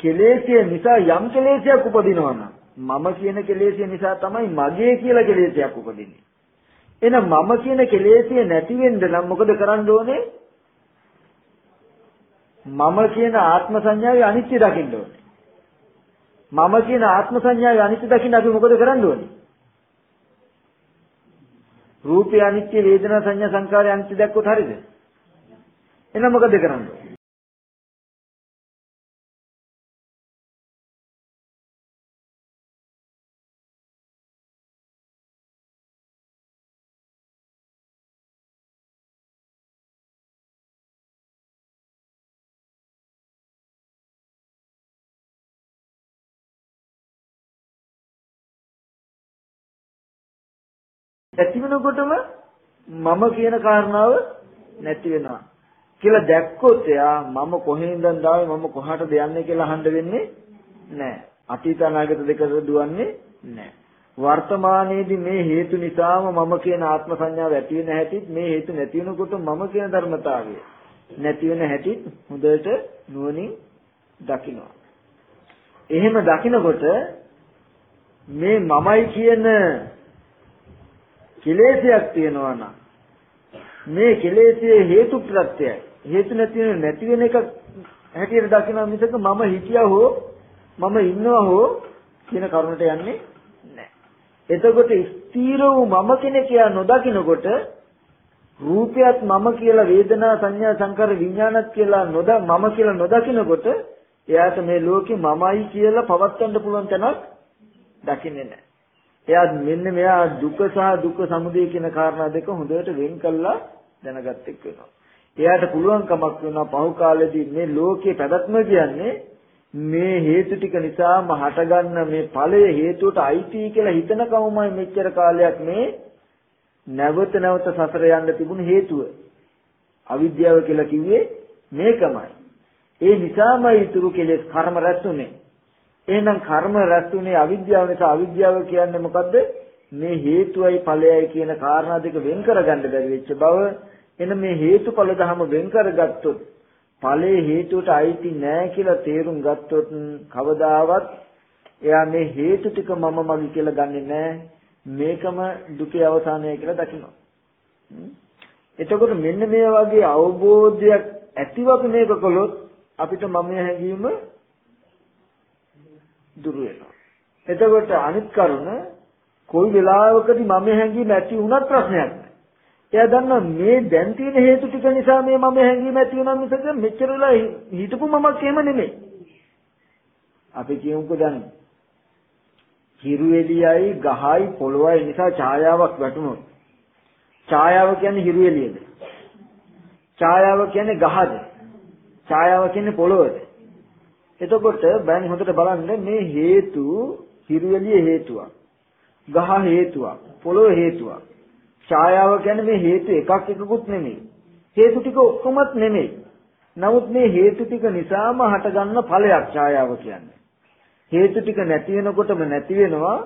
කෙලෙසිය නිසා යම් කෙලෙසියක් උපදිනවා නම් මම කියන කෙලෙසිය නිසා තමයි මගේ කියලා කෙලෙසියක් උපදින්නේ. එහෙනම් මම කියන කෙලෙසිය නැති වෙන්න නම් මොකද කරන්න ඕනේ? මම කියන ආත්ම සංඥාවේ අනිත්‍ය දකින්න ඕනේ. මම කියන ආත්ම සංඥාවේ අනිත්‍ය දකින්න අපි මොකද කරන්න ඕනේ? රූපය අනිත්‍ය වේදනා සංඥා සංකාරය අනිත්‍ය දැක්කොත් හරියද? එහෙනම් මොකද කරන්නේ? ඇති වෙනකොටම මම කියන කාරණාව නැති වෙනවා කියලා දැක්කොත් එයා මම කොහෙන්ද ආවේ මම කොහාටද යන්නේ කියලා අහන්න වෙන්නේ නැහැ. අතීත අනාගත දෙක දුවන්නේ නැහැ. වර්තමානයේදී මේ හේතු නිසාම මම කියන ආත්ම සංඥාව ඇති වෙන හැටිත් මේ හේතු නැති වෙනකොට මම කියන ධර්මතාවය නැති වෙන හැටිත් හොඳට නුවණින් දකිනවා. එහෙම දකිනකොට මේ මමයි කියන කෙලෙසයක් තියෙනවා නම් මේ කෙලෙසයේ හේතු ප්‍රත්‍යයයි හේතු නැති වෙන නැති වෙන එක හැටියට දකිනවා මිසක මම හිතියා හෝ මම ඉන්නවා හෝ කියන කරුණට යන්නේ නැහැ. එතකොට ස්ථීර වූ මම කෙනෙක් යා නොදකිනකොට රූපයත් මම කියලා වේදනා සංඥා සංකාර විඥානත් කියලා නොද මම කියලා නොදකිනකොට එයාට මේ ලෝකේ මමයි කියලා පවත්වන්න පුළුවන් තැනක් දකින්නේ නැහැ. එයා මෙන්න මෙයා දුක සහ දුක සමුදය කියන කාරණා දෙක හොඳට වෙන් කළා දැනගත් එක් වෙනවා. එයාට පුළුවන්කමක් වෙනවා පහු කාලෙදී මේ ලෝකයේ පැවැත්ම කියන්නේ මේ හේතු ටික නිසාම හටගන්න මේ ඵලය හේතුවට අයිති කියලා හිතන කවමයි මෙච්චර කාලයක් මේ නැවත නැවත සසර යන්න තිබුණු හේතුව. අවිද්‍යාව කියලා කිව්වේ මේකමයි. ඒ නිසාමයි ඊතුරු කෙලෙස් කර්ම රැස්ුනේ. එහෙනම් කර්ම රැස්ුනේ අවිද්‍යාව නිසා. අවිද්‍යාව කියන්නේ මොකද්ද? මේ හේතුවයි ඵලයයි කියන කාරණා දෙක වෙන් කරගන්න බැරි වෙච්ච බව. එන මේ හේතුඵල ධම වෙන් කරගත්තොත් ඵලයේ හේතුවට අයිති නෑ කියලා තේරුම් ගත්තොත් කවදාවත් එයා මේ හේතු ටික මම මගේ කියලා ගන්නෙ නෑ. මේකම දුකේ අවසානය කියලා දකිනවා. එතකොට මෙන්න මේ වගේ අවබෝධයක් ඇතිවක මේක කළොත් අපිට මම හැඟීම දුර වෙනවා එතකොට අනිත් කරුණ කොයි වෙලාවකදී මම හැංගීම ඇති වුණත් ප්‍රශ්නයක් නැහැ. එයා දන්නවා මේ දැන් තියෙන හේතු ටික නිසා මේ මම හැංගීම ඇති වුණා මිසක මෙච්චර වෙලා හිටපු මමක් එහෙම නෙමෙයි. අපි කියමුකෝ දැන් හිරු එළියයි ගහයි පොළොවයි නිසා ඡායාවක් වැටුණොත් ඡායාව කියන්නේ හිරු එළියද? ඡායාව කියන්නේ ගහද? ඡායාව කියන්නේ පොළොවද? එතකොට බෑන් හොඳට බලන්න මේ හේතු හිරු එළිය හේතුවක්. ගහ හේතුවක්. පොළොව හේතුවක්. ඡායාව කියන්නේ මේ හේතු එකක් එකකුත් නෙමෙයි. හේතු ටික ඔක්කොමත් නෙමෙයි. නමුත් මේ හේතු ටික නිසාම හටගන්න ඵලයක් ඡායාව කියන්නේ. හේතු ටික නැති වෙනකොටම නැති වෙනවා.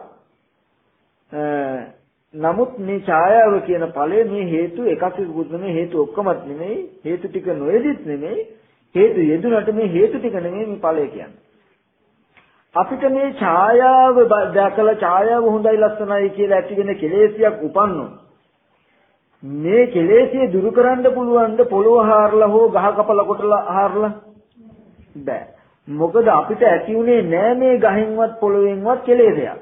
නමුත් මේ ඡායාව කියන ඵලය මේ හේතු එකක් එකකුත් නෙමෙයි හේතු ඔක්කොමත් නෙමෙයි හේතු ටික නොයෙදිත් නෙමෙයි හේතු යෙදුනට මේ හේතු ටික නෙමෙයි මේ ඵලය කියන්නේ. අපිට මේ ඡායාව දැකලා ඡායාව හොඳයි ලස්සනයි කියලා ඇති වෙන කෙලෙසියක් උපන්නොත් මේ කෙලෙසිය දුරු කරන්න පුළුවන්ද පොළොව හාරලා හෝ ගහ කපලා කොටලා හාරලා? බෑ. මොකද අපිට ඇති උනේ නෑ මේ ගහින්වත් පොළොවෙන්වත් කෙලෙසයක්.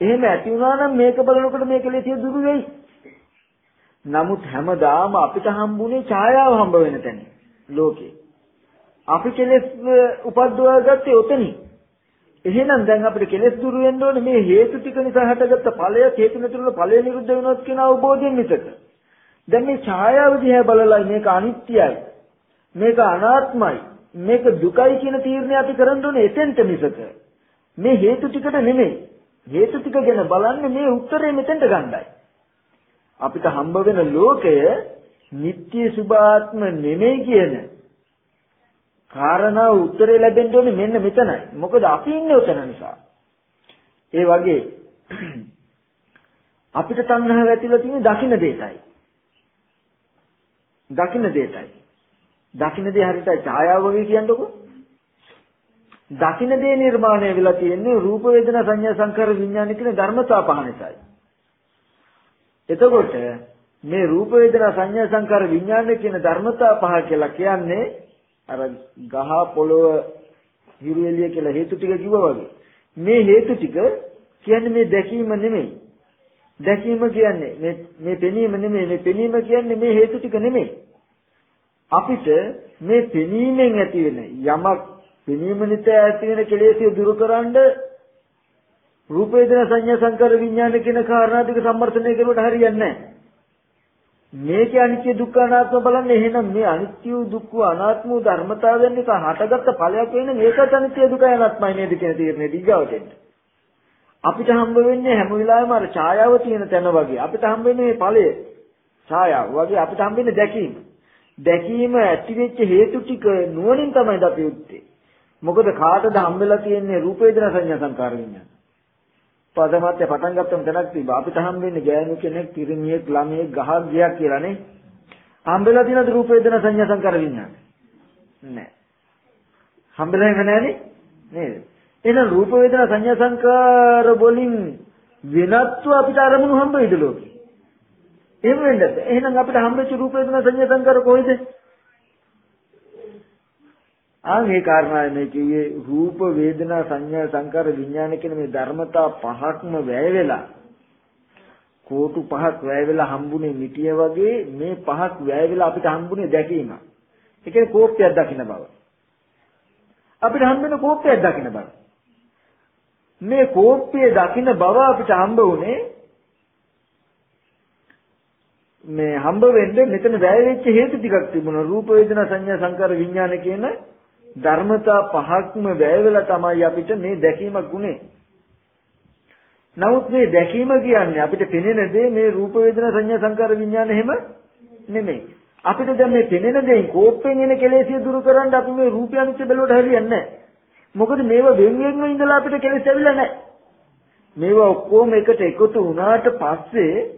එහෙම ඇති වුණා නම් මේක බලනකොට මේ කෙලෙසිය දුරු වෙයි. නමුත් හැමදාම අපිට හම්බුනේ ඡායාව හම්බ වෙන තැන ලෝකේ. අපි කෙලෙස් උපද්දවා ගත්තේ ඔතනින් එහෙනම් දැන් අපිට කෙලෙස් දුරු වෙන්න ඕනේ මේ හේතු ටික නිසා හටගත්ත ඵලය හේතු නැතිවම ඵලය නිරුද්ධ වෙනවත් කියන අවබෝධයෙන් මිසක. දැන් මේ ඡායාව දිහා බලලා මේක අනිත්‍යයි. මේක අනාත්මයි. මේක දුකයි කියන තීරණය අපි කරන්න ඕනේ එතෙන්ට මිසක. මේ හේතු ටිකට නෙමෙයි. හේතු ටික ගැන බලන්නේ මේ උත්තරේ මෙතෙන්ට ගන්නයි. අපිට හම්බ වෙන ලෝකය නিত্য සුභාත්ම නෙමෙයි කියන කාරණා උත්තරේ ලැබෙන්න ඕනේ මෙන්න මෙතනයි. මොකද අපි ඉන්නේ උතන නිසා. ඒ වගේ අපිට තණ්හාව ඇතිලා තියෙන්නේ දකින්න දෙයටයි. දකින්න දෙයටයි. දකින්න දේ හරියට ඡායාව වගේ කියන්නකො. දකින්න දේ නිර්මාණය වෙලා තියෙන්නේ රූප වේදනා සංඥා සංකාර විඥාන කියන ධර්මතා පහ නිසායි. එතකොට මේ රූප වේදනා සංඥා සංකාර විඥාන කියන ධර්මතා පහ කියලා කියන්නේ අර ගහ පොළොව හිරු එළිය කියලා හේතු ටික කිව්වා වගේ. මේ හේතු ටික කියන්නේ මේ දැකීම නෙමෙයි. දැකීම කියන්නේ මේ මේ පෙනීම නෙමෙයි. මේ පෙනීම කියන්නේ මේ හේතු ටික නෙමෙයි. අපිට මේ පෙනීමෙන් ඇති වෙන යමක් පෙනීම නිසා ඇති වෙන කෙලෙසිය දුරු කරන්න රූප වේදනා සංඥා සංකාර විඥාන කියන කාරණා ටික සම්මර්ථනය කරුවට හරියන්නේ නැහැ. මේකේ අනිත්‍ය දුක්ඛ අනාත්ම බලන්නේ එහෙනම් මේ අනිත්‍ය දුක්ඛ අනාත්ම ධර්මතාවයන් එක හටගත්ත ඵලයක් වෙන මේකත් අනිත්‍ය දුක්ඛ අනාත්මයි නේද කියන තීරණය දිගවට එන්න. අපිට හම්බ වෙන්නේ හැම වෙලාවෙම අර ඡායාව තියෙන තැන වගේ. අපිට හම්බ වෙන්නේ මේ ඵලය. ඡායාව වගේ අපිට හම්බ වෙන්නේ දැකීම. දැකීම ඇති වෙච්ච හේතු ටික නුවණින් තමයි අපි උත්තේ. මොකද කාටද හම්බෙලා තියෙන්නේ රූප වේදනා සංඥා සංකාර විඤ්ඤාණ. පදමත්ය පටන් ගත්තම තැනක් තිබ්බා. අපිට හම්බෙන්නේ ගෑනු කෙනෙක්, පිරිමියෙක්, ළමයෙක්, ගහක් ගියක් කියලා නේ. හම්බෙලා තියෙනද රූප වේදනා සංඥා සංකාර විඥාන? නෑ. හම්බෙලා නැහැනේ නේද? එහෙනම් රූප වේදනා සංඥා සංකාර වලින් වෙනත්ව අපිට අරමුණු හම්බ වෙයිද ලෝකේ? එහෙම වෙන්නද? එහෙනම් අපිට හම්බෙච්ච රූප වේදනා සංඥා සංකාර කොයිද? ආ මේ කාරණායි මේ කිව්වේ රූප වේදනා සංඥා සංකාර විඥාන කියන මේ ධර්මතා පහක්ම වැය වෙලා කෝටු පහක් වැය වෙලා හම්බුනේ මිටිය වගේ මේ පහක් වැය වෙලා අපිට හම්බුනේ දැකීම. ඒ කියන්නේ කෝප්පයක් දකින්න බව. අපිට හම්බෙන කෝප්පයක් දකින්න බව. මේ කෝප්පය දකින්න බව අපිට හම්බ වුනේ මේ හම්බ වෙන්නේ මෙතන වැය වෙච්ච හේතු ටිකක් තිබුණා රූප වේදනා සංඥා සංකාර විඥාන කියන ධර්මතා පහක්ම වැය වෙලා තමයි අපිට මේ දැකීමක් උනේ. නමුත් මේ දැකීම කියන්නේ අපිට පෙනෙන දේ මේ රූප වේදනා සංඥා සංකාර විඥාන එහෙම නෙමෙයි. අපිට දැන් මේ පෙනෙන දේ කෝප්පෙන් එන කෙලෙසිය දුරු කරන්න අපි මේ රූපය අනිත්‍ය බැලුවට හරියන්නේ නැහැ. මොකද මේවා වෙන වෙනම ඉඳලා අපිට කෙලෙස් ඇවිල්ලා නැහැ. මේවා ඔක්කොම එකට එකතු වුණාට පස්සේ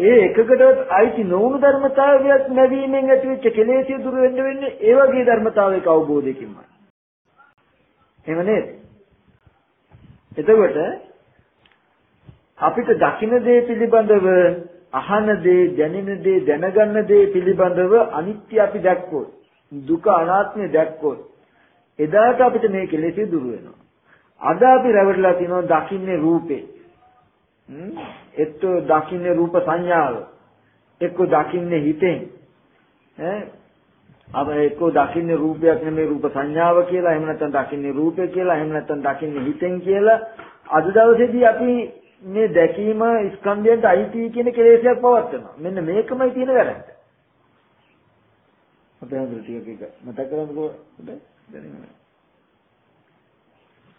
ඒ එකකටවත් අයිති නොවුණු ධර්මතාවයක් නැවීමෙන් ඇතිවෙච්ච කෙලෙසිය දුර වෙන්න වෙන්නේ ඒ වගේ ධර්මතාවයක අවබෝධයකින්මයි. එහෙම නේද? එතකොට අපිට දකින්න දේ පිළිබඳව අහන දේ දැනෙන දේ දැනගන්න දේ පිළිබඳව අනිත්‍ය අපි දැක්කොත් දුක අනාත්මය දැක්කොත් එදාට අපිට මේ කෙලෙසිය දුර වෙනවා. අද අපි රැවටලා තියෙනවා දකින්නේ රූපේ. හ්ම් එක්ක දකින්නේ රූප සංඥාව. එක්ක දකින්නේ හිතෙන්. ඈ? අප එක්ක දකින්නේ රූපයක් නෙමෙයි රූප සංඥාව කියලා. එහෙම නැත්නම් දකින්නේ රූපය කියලා. එහෙම නැත්නම් දකින්නේ හිතෙන් කියලා. අද දවසේදී අපි මේ දැකීම ස්කන්ධයට අයිති කියන කෙලෙසයක් පවත්නවා මෙන්න මේකමයි තියෙන වැරද්ද. අපේ අඳුර ටික එක මතක් කරගන්නකෝ හොඳයි. දැනෙන්න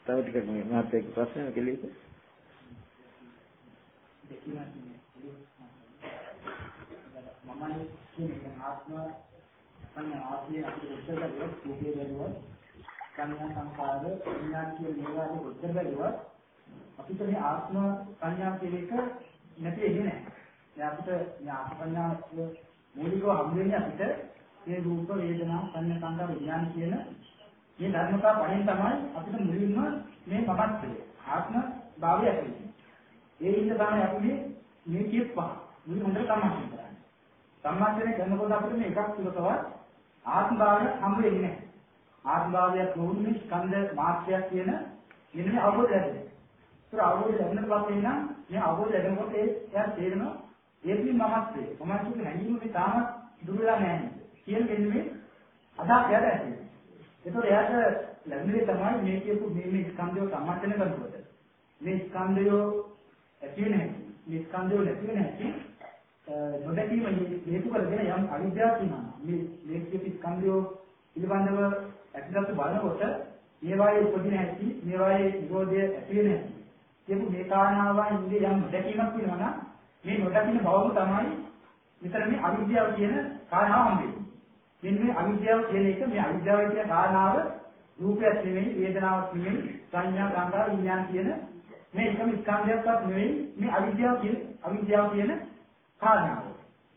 තව ටිකක් මේ මහත් එක්ක ප්‍රශ්න කෙලෙස මමයි කියන්නේ ආත්ම සංඥා ආත්මය අපිට උත්තර බැලුවොත් කෝපය බැලුවොත් සංඥා සංකාර විඥාන කියන මේවාට උත්තර බැලුවොත් අපිට මේ ආත්ම සංඥා කියන එක නැති වෙන්නේ නැහැ. දැන් අපිට මේ ආත්ම සංඥා මූලිකව හම් වෙන්නේ අපිට මේ රූප වේදනා සංඥා සංකාර විඥාන කියන මේ ධර්මතා පහෙන් තමයි අපිට මුලින්ම මේ මමත්වය ආත්ම භාවය ඇති වෙන්නේ. ඒ ඉන්න තමයි අපි මේ කියප පහ මුලින් හොඳට සම්මාසන කරන්නේ. සම්මාසනය කරනකොට අපිට මේ එකක් තුලකවත් ආත්ම භාවය හම් වෙන්නේ නැහැ. ආත්ම භාවයක් නොවුනේ ස්කන්ධ මාත්‍රයක් කියන මෙන්න මේ අවබෝධය ඇති. ඒක අවබෝධය ලැබෙන පස්සේ නම් මේ අවබෝධය ලැබෙනකොට ඒ එයා තේරෙනවා ඒකේ මමත්වය. මමත්වයේ හැඟීම මේ තාම දුර වෙලා නැහැ. කියන මෙන්න මේ අදහස් යට ඇති. ඒතකොට එයාට ලැබෙන්නේ තමයි මේ කියපු මේ මේ ස්කන්ධය සම්මතන කරනකොට. මේ ස්කන්ධය ඇති නැහැ. මේ ස්කන්ධය නැති නැහැ. නොදැකීම හේතු කරගෙන යම් අවිද්‍යාවක් තියෙනවා. මේ මේ කියපු ස්කන්ධය පිළිබඳව ඇතිදත් බලනකොට මේවායේ උපදින හැටි, මේවායේ නිරෝධය ඇති වෙන හැටි. කියපු මේ කාරණාවන් ඉන්නේ යම් නොදැකීමක් වෙනවා නම් මේ නොදකින බවම තමයි මෙතන මේ අවිද්‍යාව කියන කාරණාව හම්බෙන්නේ. මෙන්න මේ අවිද්‍යාව කියන එක මේ අවිද්‍යාව කියන කාරණාව රූපයක් නෙමෙයි, වේදනාවක් නෙමෙයි, සංඥා, සංකාර, විඥාන කියන මේ එකම ස්කන්ධයක්වත් නෙවෙයි මේ අවිද්‍යාව කියන අවිද්‍යාව කියන කාරණාව.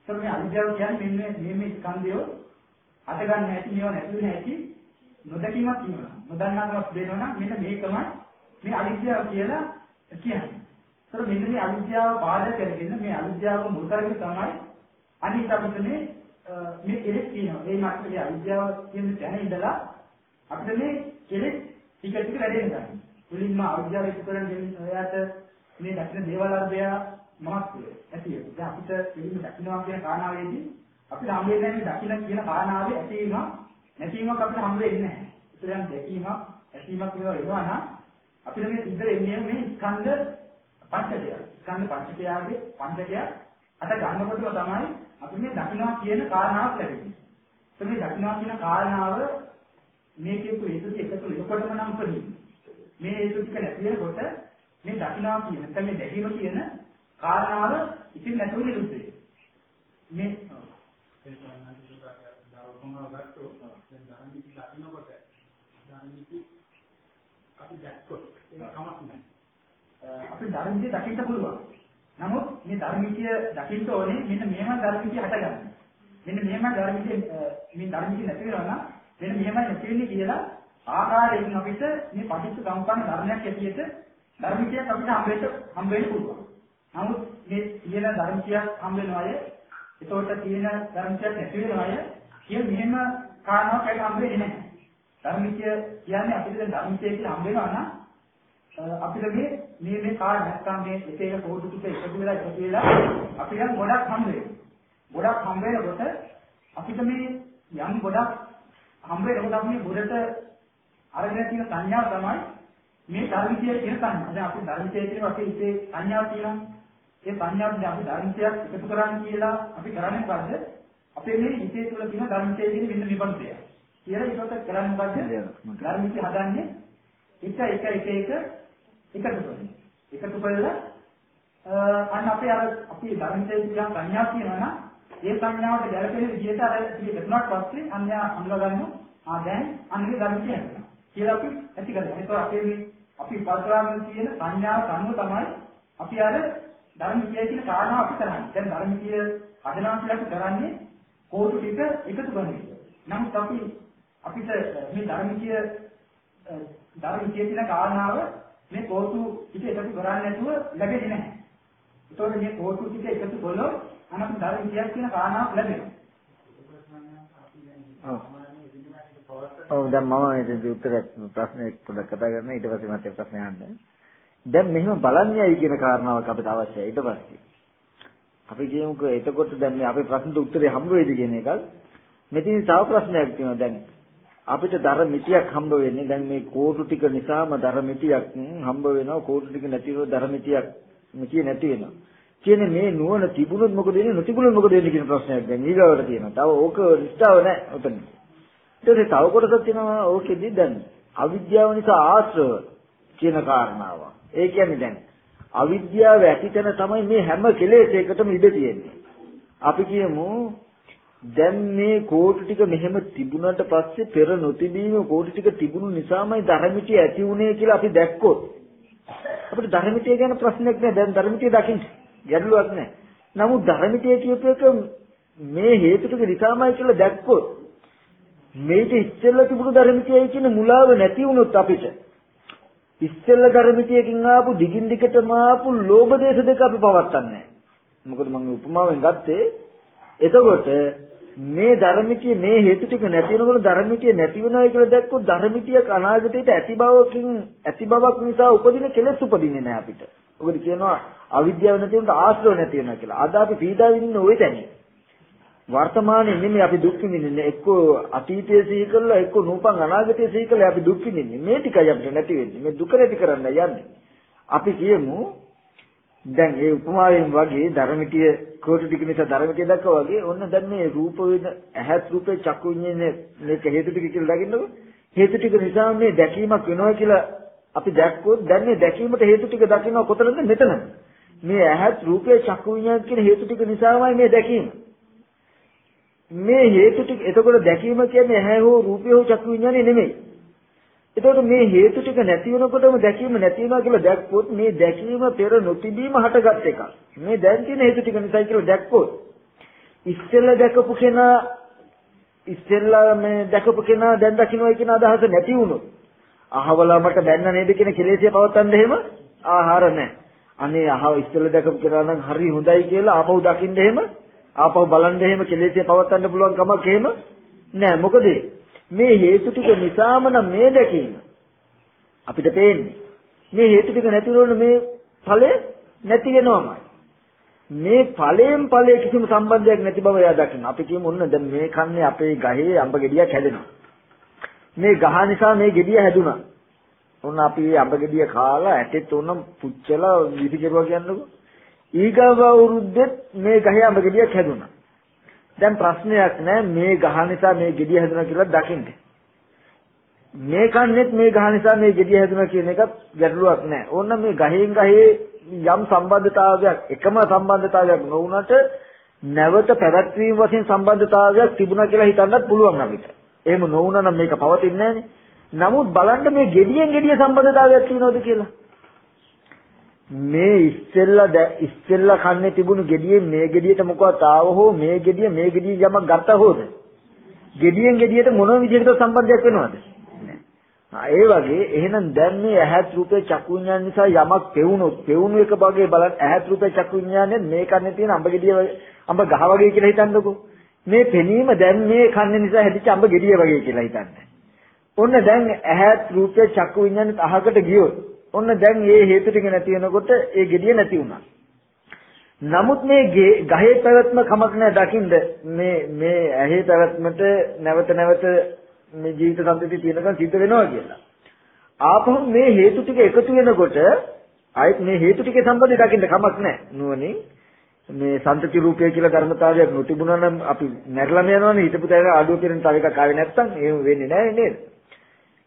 ඒත් මේ අවිද්‍යාව කියන්නේ මෙන්න මේ මේ ස්කන්ධය අට ගන්න හැටි, මේව නැති වෙන හැටි නොදැකීමක් තියෙනවා. නොදන්නාකමක් වෙනවා නම් මෙන්න මේකමයි මේ අවිද්‍යාව කියලා කියන්නේ. ඒතර මෙන්න මේ අවිද්‍යාව පාදක කරගෙන මේ අවිද්‍යාව මුල් කරගෙන තමයි අනිත් අපිට මේ මේ කෙලෙස් කියනවා. ඒ මාත්‍රේ අවිද්‍යාව කියන තැන ඉඳලා අපිට මේ කෙලෙස් ටික ටික වැඩි වෙනවා. මුලින්ම අවිද්‍යාව ඉස්සර කරගෙන එයාට මේ දකින්න දේවල් අර්ධය මහත්ය ඇති වෙනවා. දැන් අපිට පිළිම දකින්නවා කියන කාරණාවේදී අපිට හම් වෙන්නේ මේ දකින්න කියන කාරණාවේ ඇතිවීම නැතිවීමක් අපිට හම් වෙන්නේ නැහැ. ඒතරම් දැකීමක් ඇතිවීමක් මේවා වෙනවා නම් අපිට මේ සිද්ධ වෙන්නේ මේ ස්කන්ධ පංචකය. ස්කන්ධ පංචකයගේ පංචකය අට ගන්නකොටම තමයි අපි මේ දකින්නවා කියන කාරණාවක් ලැබෙන්නේ. ඒ මේ දකින්නවා කියන කාරණාව මේ කියපු හේතු එකතු වෙනකොටම නම් උපදින්නේ. මේ හේතු ටික නැති වෙනකොට මේ දකින්නවා කියන නැත්නම් මේ දැකීම කියන කාරණාව ඉතින් නැතුව නිරුද්ධ වෙනවා. මේ ඒ තමයි දරුවෝම ගත්තොත් දැන් ධර්මික දකින්නකොට ධර්මික අපි දැක්කොත් ඒක කමක් නැහැ. අපි ධර්මයේ දකින්න පුළුවන්. නමුත් මේ ධර්මිකය දකින්න ඕනේ මෙන්න මෙහෙම ධර්මිකය හටගන්න. මෙන්න මෙහෙම ධර්මිකය මේ ධර්මිකය නැති වෙනවා නම් මෙන්න මෙහෙමයි නැති වෙන්නේ කියලා ආකාරයෙන් අපිට මේ පටිච්ච සමුප්පන්න ධර්මයක් ඇටියට ධර්මිකයක් අපිට හම්බෙන්න හම්බෙන්න පුළුවන්. නමුත් මේ තියෙන ධර්මිකයක් හම්බ වෙන අය ඒතකොට තියෙන ධර්මිකයක් නැති වෙන අය කිය මෙහෙම කාරණාවක් ඇයි හම්බ වෙන්නේ නැහැ. ධර්මිකය කියන්නේ අපිට දැන් ධර්මිකය කියලා හම්බ වෙනවා නම් අපිට මේ මේ මේ කාර්ය නැත්නම් මේ එක එක කෝටු ටික එකතු වෙලා එකතු වෙලා අපිට ගොඩක් හම්බ වෙනවා. ගොඩක් හම්බ වෙනකොට අපිට මේ යම් ගොඩක් හම්බ වෙනකොට අපි මේ ගොඩට අරගෙන තියෙන සංඥාව තමයි මේ ධර්මිතය කියන සංඥා. දැන් අපි ධර්මිතය කියන අපේ හිතේ සංඥාවක් තියෙනවා. ඒ සංඥාවෙන් අපි ධර්මිතයක් එකතු කරන්න කියලා අපි කරන්නේ මොකද්ද? අපේ මේ හිතේ තුල තියෙන ධර්මිතය කියන මෙන්න නිබන්ධය. කියලා ඒකට කරන්නේ මොකද්ද? ධර්මිතය හදන්නේ එක එක එක එක එකතු කරනවා. එකතු කරලා අන්න අපේ අර අපි ධර්මයේ කියන සංඥා කියනවා නම් ඒ සංඥාවට ගැලපෙන විදිහට අර දෙතුනක් පස්සේ අන්‍යා අංග ගන්නවා. ආ දැන් අන්නේ ධර්ම කියනවා. කියලා අපි ඇති කරගන්නවා. ඒක අපේ මේ අපි පරතරාගෙන තියෙන සංඥාව අනුව තමයි අපි අර ධර්ම කියන කාරණා අපි කරන්නේ. දැන් ධර්ම කිය හදනවා කියලා අපි කරන්නේ කෝටු ටික එකතු කරන එක. නමුත් අපි අපිට මේ ධර්ම කිය ධර්ම කියන කාරණාව මේ කෝටු ටික එකතු කරන්නේ නැතුව ලැබෙන්නේ නැහැ. ඒතකොට මේ කෝටු ටික එකතු කළොත් අනත් ධර්ම කියක් කියන කාරණාවක් ලැබෙනවා. ඔව් දැන් මම ඉතින් උත්තර ප්‍රශ්නේ පොඩ්ඩක් කතා කරන්න. ඊට පස්සේ මට ප්‍රශ්න අහන්න. දැන් මෙහෙම බලන්නේයි කියන කාරණාවක් අපිට අවශ්‍යයි. ඊට පස්සේ. අපි කියමුකෝ එතකොට දැන් මේ අපේ ප්‍රශ්නට උත්තරේ හම්බ වෙයිද කියන එකත් මෙතන තව ප්‍රශ්නයක් තියෙනවා. දැන් අපිට දර මිටියක් හම්බ වෙන්නේ දැන් මේ කෝටු ටික නිසාම දර මිටියක් හම්බ වෙනවා. කෝටු ටික නැතිව දර මිටියක් මිටිය නැති වෙනවා. කියන්නේ මේ නුවණ තිබුණොත් මොකද වෙන්නේ නොතිබුණොත් මොකද වෙන්නේ කියන ප්‍රශ්නයක් දැන් ඊගාවට තියෙනවා. තව ඕක නිස්සාව නැහැ උතන ඊට පස්සේ තව කොටසක් තියෙනවා ඕකෙදි දැන් අවිද්‍යාව නිසා ආශ්‍රව කියන කාරණාව ඒ කියන්නේ දැන් අවිද්‍යාව ඇතිතන තමයි මේ හැම කෙලෙසයකටම ඉඩ තියෙන්නේ. අපි කියමු දැන් මේ කෝටි ටික මෙහෙම තිබුණාට පස්සේ පෙර නොතිබීම කෝටි ටික තිබුණු නිසාමයි ධර්මිතිය ඇති වුණේ කියලා අපි දැක්කොත් අපිට ධර්මිතිය ගැන ප්‍රශ්නයක් නෑ දැන් ධර්මිතිය දකින්න ගැටලුවක් නෑ. නමුත් ධර්මිතිය කියපු එක මේ හේතු ටික නිසාමයි කියලා දැක්කොත් මේක ඉස්සෙල්ලා තිබුණු ධර්මිතියයි කියන මුලාව නැති වුණොත් අපිට ඉස්සෙල්ල ධර්මිතියකින් ආපු දිගින් දිගටම ආපු ලෝභ දේශ දෙක අපි පවත්න්නේ මොකද මම උපමාවෙන් ගත්තේ එතකොට මේ ධර්මිතිය මේ හේතු ටික නැති වෙනකොට ධර්මිතිය නැති වෙනවා කියලා දැක්කොත් ධර්මිතිය අනාගතයට ඇති බවකින් ඇති බවක් නිසා උපදින කෙලෙස් උපදින්නේ නැහැ අපිට. ඔකද කියනවා අවිද්‍යාව නැති වෙනකොට ආශ්‍රව නැති වෙනවා කියලා. අද අපි පීඩා විඳින්න ওই තැනේ. වර්තමානයේ නෙමෙයි අපි දුක් විඳින්නේ එක්කෝ අතීතයේ සිහි කරලා එක්කෝ නූපන් අනාගතයේ සිහි කරලා අපි දුක් විඳින්නේ. මේ ටිකයි අපිට නැති වෙන්නේ. මේ දුක නැති කරන්න යන්නේ. අපි කියමු දැන් ඒ උපමාවෙන් වගේ ධර්මිතිය කෝටි ටික නිසා ධර්මිතිය දක්වා වගේ ඔන්න දැන් මේ රූප වේද ඇහත් රූපේ චක්කු විඤ්ඤාණය මේක හේතු ටික කියලා දකින්නකො හේතු ටික නිසා මේ දැකීමක් වෙනවා කියලා අපි දැක්කොත් දැන් මේ දැකීමට හේතු ටික දකින්න කොතනද? මෙතන මේ ඇහත් රූපේ චක්කු විඤ්ඤාණ කියන හේතු ටික නිසාමයි මේ දැකීම. මේ හේතු ටික එතකොට දැකීම කියන්නේ ඇහැ හෝ රූපය හෝ චක්කු විඥානේ නෙමෙයි. එතකොට මේ හේතු ටික නැති වෙනකොටම දැකීම නැති වෙනවා කියලා දැක්කොත් මේ දැකීම පෙර නොතිබීම හටගත් එකක්. මේ දැන් තියෙන හේතු ටික නිසායි කියලා දැක්කොත් ඉස්සෙල්ලා දැකපු කෙනා ඉස්සෙල්ලා මේ දැකපු කෙනා දැන් දකින්නයි කියන අදහස නැති වුණොත් අහවලා මට බැන්න නේද කියන කෙලෙසිය පවත්තන්න එහෙම ආහාර නැහැ. අනේ අහව ඉස්සෙල්ලා දැකපු කෙනා නම් හරි හොඳයි කියලා ආපහු දකින්න එහෙම ආපහු බලන්න එහෙම කෙලෙසිය පවත්වන්න පුළුවන් කමක් එහෙම නෑ. මොකද මේ හේතු ටික නිසාම නම් මේ දැකීම අපිට පේන්නේ. මේ හේතු ටික නැති වුණොත් මේ ඵලය නැති වෙනවමයි. මේ ඵලයෙන් ඵලයේ කිසිම සම්බන්ධයක් නැති බව එයා දකින්න අපි කියමු ඔන්න දැන් මේ කන්නේ අපේ ගහේ අඹ ගෙඩියක් හැදෙනවා. මේ ගහ නිසා මේ ගෙඩිය හැදුනා. ඔන්න අපි අඹ ගෙඩිය කාලා ඇටෙත් උනම් පුච්චලා විසි කෙරුවා කියන්නකෝ. ඊගව අවුරුද්දෙත් මේ ගහේ අඹ ගෙඩියක් හැදුනා. දැන් ප්‍රශ්නයක් නෑ මේ ගහ නිසා මේ ගෙඩිය හැදුනා කියලා දකින්න. මේ කන්නේත් මේ ගහ නිසා මේ ගෙඩිය හැදුනා කියන එකත් ගැටලුවක් නෑ. ඕන්න මේ ගහෙන් ගහේ යම් සම්බන්ධතාවයක් එකම සම්බන්ධතාවයක් නොවුනට නැවත පැවැත්වීම වශයෙන් සම්බන්ධතාවයක් තිබුණා කියලා හිතන්නත් පුළුවන් අපිට. එහෙම නොවුනා නම් මේක පවතින්නේ නමුත් බලන්න මේ ගෙඩියෙන් ගෙඩිය සම්බන්ධතාවයක් තියෙනවද කියලා. මේ ඉස්සෙල්ලා ඉස්සෙල්ලා කන්නේ තිබුණු gediyen මේ gediyට මොකවත් ආව හෝ මේ gediy මේ gediy යමක් ගත්ත හොද? gediyen gediyට මොන විදිහකට සම්බන්ධයක් වෙනවද? ඒ වගේ එහෙනම් දැන් මේ ඇහත් රූපේ චක්කු විඥාන නිසා යමක් පෙවුනොත් පෙවුණු එක වගේ බලන්න ඇහත් රූපේ චක්කු විඥානේ මේ කන්නේ තියෙන අඹ gediy අඹ ගහ වගේ කියලා හිතන්නකෝ. මේ පෙනීම දැන් මේ කන්නේ නිසා හැදිච්ච අඹ gediy වගේ කියලා හිතන්න. ඔන්න දැන් ඇහත් රූපේ චක්කු විඥානේ අහකට ගියොත් ඔන්න දැන් මේ හේතු ටික නැති වෙනකොට ඒ gediya නැති වුණා. නමුත් මේ ගහේ පැවැත්ම කමක් නැහැ දකින්ද මේ මේ ඇහි පැවැත්මට නැවත නැවත මේ ජීවිත සම්පතිය තියෙනකන් සිද්ධ වෙනවා කියලා. ආපහු මේ හේතු ටික එකතු වෙනකොට ආයෙත් මේ හේතු ටිකේ සම්බන්ධය දකින්න කමක් නැහැ නුවණින් මේ සම්තති රූපය කියලා ධර්මතාවයක් නොතිබුණා නම් අපි නැරලම යනවනේ හිතපු තැන අඩුව කියන තව එකක් ආවේ නැත්තම් එහෙම වෙන්නේ නැහැ නේද?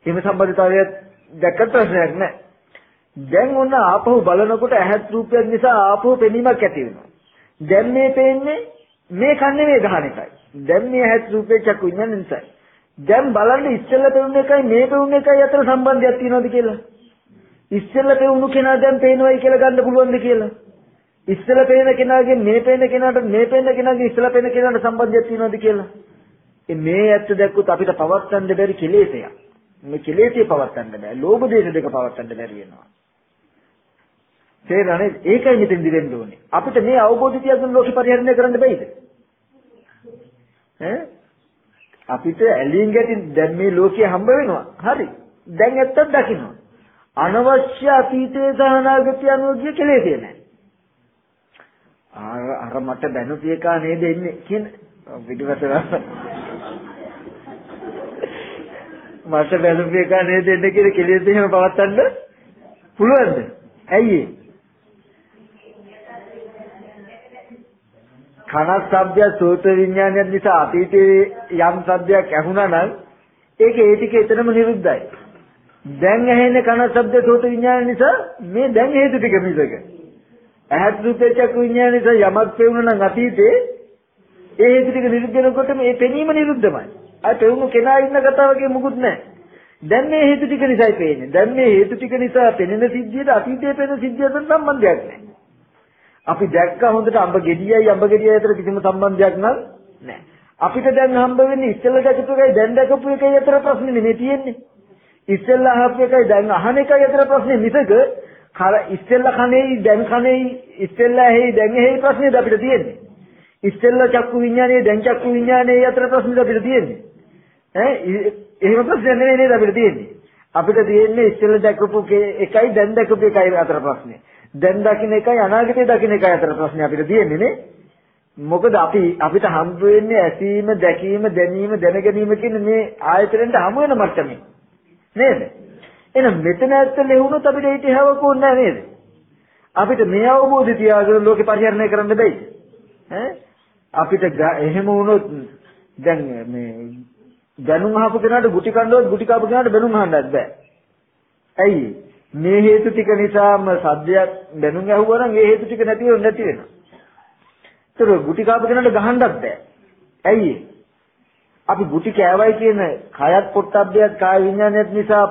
එහෙම සම්බන්ධතාවයක් දැක්කට ප්‍රශ්නයක් නැහැ. දැන් ඔන්න ආපහු බලනකොට ඇහත් රූපයක් නිසා ආපහු පෙනීමක් ඇති වෙනවා. දැන් මේ පේන්නේ මේ කන්නේ මේ ගහන එකයි. දැන් මේ ඇහත් රූපේ චක්කු විඤ්ඤාණ නිසා. දැන් බලන්න ඉස්සෙල්ලා පෙවුන එකයි මේ පෙවුන එකයි අතර සම්බන්ධයක් තියෙනවද කියලා. ඉස්සෙල්ලා පෙවුණු කෙනා දැන් පේනවයි කියලා ගන්න පුළුවන්ද කියලා. ඉස්සෙල්ලා පේන කෙනාගෙන් මේ පේන කෙනාට මේ පේන කෙනාගෙන් ඉස්සෙල්ලා පේන කෙනාට සම්බන්ධයක් තියෙනවද කියලා. මේ ඇත්ත දැක්කොත් අපිට පවත්වන්න බැරි කෙලෙසයක්. මේ කෙලෙසිය පවත්වන්න බෑ. ලෝභ දේශ දෙක පවත්වන්න බැරි වෙනවා. තේරෙනවද? ඒකයි මෙතෙන් දිවෙන්න ඕනේ. අපිට මේ අවබෝධය තියගෙන ලෝක පරිහරණය කරන්න බැයිද? ඈ අපිට ඇලින් ගැටින් දැන් මේ ලෝකයේ හම්බ වෙනවා. හරි. දැන් ඇත්තක් දකින්නවා. අනවශ්‍ය අතීතයේ සහ අනාගතය අනුව ගිය කෙලෙසේ නැහැ. අර අර මට බැනුපු එක නේද එන්නේ කියන පිටිපස්සට මට බැනුපු එක නේද එන්නේ කියන කෙලෙස් එහෙම පවත්තන්න පුළුවන්ද? ඇයි ඒ? කන ශබ්දය සෝත විඥානය නිසා අතීතයේ යම් ශබ්දයක් ඇහුණා නම් ඒක ඒ ටික එතනම නිරුද්ධයි. දැන් ඇහෙන කන ශබ්ද සෝත විඥාන නිසා මේ දැන් හේතු ටික මිසක. ඇහත් රූපේ චක්කු විඥාන නිසා යමක් පෙවුණා නම් අතීතේ ඒ හේතු ටික නිරුද්ධ වෙනකොට මේ පෙනීම නිරුද්ධමයි. අර පෙවුණු කෙනා ඉන්න කතාවකේ මුකුත් නැහැ. දැන් මේ හේතු ටික නිසායි පේන්නේ. දැන් මේ හේතු ටික නිසා පෙනෙන සිද්ධියට අතීතයේ පෙනෙන සිද්ධියට සම්බන්ධයක් නැහැ. අපි දැක්ක හොඳට අඹ ගෙඩියයි අඹ ගෙඩියයි අතර කිසිම සම්බන්ධයක් නැහැ. අපිට දැන් හම්බ වෙන්නේ ඉස්සෙල්ලා දැකපු එකයි දැන් දැකපු එකයි අතර ප්‍රශ්නේ නෙමෙයි තියෙන්නේ. ඉස්සෙල්ලා අහපු එකයි දැන් අහන එකයි අතර ප්‍රශ්නේ මිසක කල ඉස්සෙල්ලා කණේයි දැන් කණේයි ඉස්සෙල්ලා ඇහි දැන් ඇහි ප්‍රශ්නේද අපිට තියෙන්නේ. ඉස්සෙල්ලා චක්කු විඥානයේ දැන් චක්කු විඥානයේ අතර ප්‍රශ්නේද අපිට තියෙන්නේ. ඈ එහෙම ප්‍රශ්න නෙවෙයි නේද අපිට තියෙන්නේ. අපිට තියෙන්නේ ඉස්සෙල්ලා දැකපු එකයි දැන් දැකපු එකයි අතර ප්‍රශ්නේ. දැන් දකින්න එකයි අනාගතේ දකින්න එකයි අතර ප්‍රශ්නේ අපිට තියෙන්නේ නේ. මොකද අපි අපිට හම්බ වෙන්නේ ඇසීම, දැකීම, දැනීම, දැනගැනීම කියන මේ ආයතනෙන්ට හමු වෙන මට්ටමේ. නේද? එහෙනම් මෙතන ඇත්ත ලැබුණොත් අපිට ඊට හැවක ඕනේ නේද? අපිට මේ අවබෝධය තියාගෙන ලෝකේ පරිහරණය කරන්න බැයි. ඈ අපිට එහෙම වුණොත් දැන් මේ දැනුම් අහපු කෙනාට ගුටි කණ්ඩවත් ගුටි කාපු කෙනාට බැනුම් අහන්නත් බෑ. ඇයි? මේ හේතු ටික නිසාම සද්දයක් දැනුම් ඇහුවා නම් ඒ හේතු ටික නැති වෙන්නේ නැති වෙනවා. ඒතර ගුටි කාපු කෙනාට ගහන්නත් බෑ. ඇයි? අපි ගුටි කෑවයි කියන කයත් පොට්ටබ්බයත් කාය විඥානයත් නිසා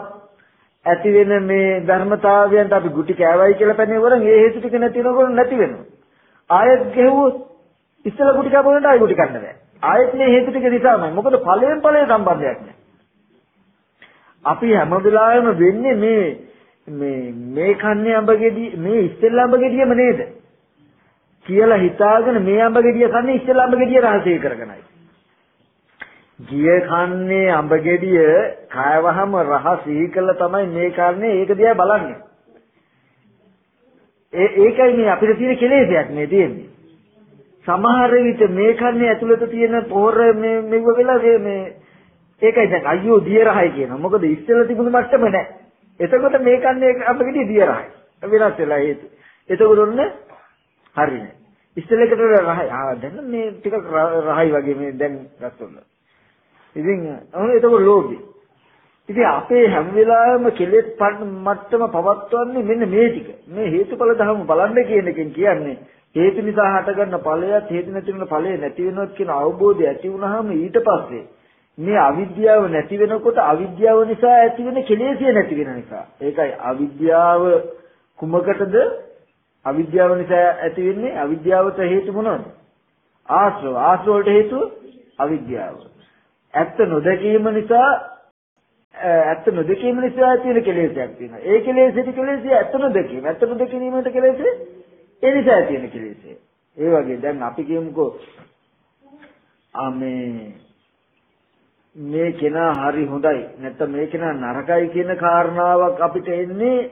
ඇති වෙන මේ ධර්මතාවයන්ට අපි ගුටි කෑවයි කියලා පැනෙවරන් ඒ හේතු ටික නැති වෙනකොට නැති වෙනවා. ආයෙත් ගෙවුවොත් ඉස්සෙල්ලා ගුටි කපනකොට ආයෙ ගුටි කන්න බෑ. ආයෙත් මේ හේතු ටික නිසාමයි. මොකද ඵලයෙන් ඵලයේ සම්බන්ධයක් නැහැ. අපි හැම වෙලාවෙම වෙන්නේ මේ මේ මේ කන්නේ අඹ ගෙඩිය මේ ඉස්සෙල්ලා අඹ ගෙඩියම නේද? කියලා හිතාගෙන මේ අඹ ගෙඩිය කන්නේ ඉස්සෙල්ලා අඹ ගෙඩිය රහසය කරගෙනයි. ගිය කන්නේ අඹ ගෙඩිය කයවහම රහ සිහි කළා තමයි මේ කන්නේ ඒක දිහා බලන්නේ. ඒ ඒකයි මේ අපිට තියෙන කෙලෙසයක් මේ තියෙන්නේ. සමහර විට මේ කන්නේ ඇතුළත තියෙන පොහොර මේ මෙව වෙලා මේ ඒකයි දැන් අයියෝ දිය රහයි කියනවා. මොකද ඉස්සෙල්ලා තිබුණු මට්ටම නැහැ. එතකොට මේ කන්නේ අප ගෙඩිය දිය රහයි. වෙනස් වෙලා හේතු. එතකොට ඔන්න හරිනේ. ඉස්සෙල්ලකට රහයි. ආ දැන් මේ ටිකක් රහයි වගේ මේ දැන් ගත්තොත්. ඉතින් ඔන්න එතකොට ලෝභي. ඉතින් අපේ හැම වෙලාවෙම කෙලෙස් මට්ටම පවත්වන්නේ මෙන්න මේ ටික. මේ හේතුඵල ධර්ම බලන්න කියන එකෙන් කියන්නේ හේතු නිසා හටගන්න ඵලයත් හේතු නැති වෙන ඵලය නැති වෙනවත් කියන අවබෝධය ඇති වුනහම ඊට පස්සේ මේ අවිද්‍යාව නැති වෙනකොට අවිද්‍යාව නිසා ඇති වෙන කෙලෙසිය නැති වෙන නිසා. ඒකයි අවිද්‍යාව කුමකටද? අවිද්‍යාව නිසා ඇති වෙන්නේ අවිද්‍යාවට හේතු මොනවද? ආශ්‍රව. ආශ්‍රවයට හේතුව අවිද්‍යාව. ඇත්ත නොදැකීම නිසා ඇත්ත නොදැකීම නිසා ඇති වෙන කෙලෙසයක් තියෙනවා. ඒ කෙලෙසෙට කෙලෙසිය ඇත්ත නොදැකීම. ඇත්ත නොදැකීමට කෙලෙසිය ඒ නිසා ඇති වෙන කෙලෙසිය. ඒ වගේ දැන් අපි කියමුකෝ ආ මේ මේ කෙනා හරි හොඳයි නැත්නම් මේ කෙනා නරකයි කියන කාරණාවක් අපිට එන්නේ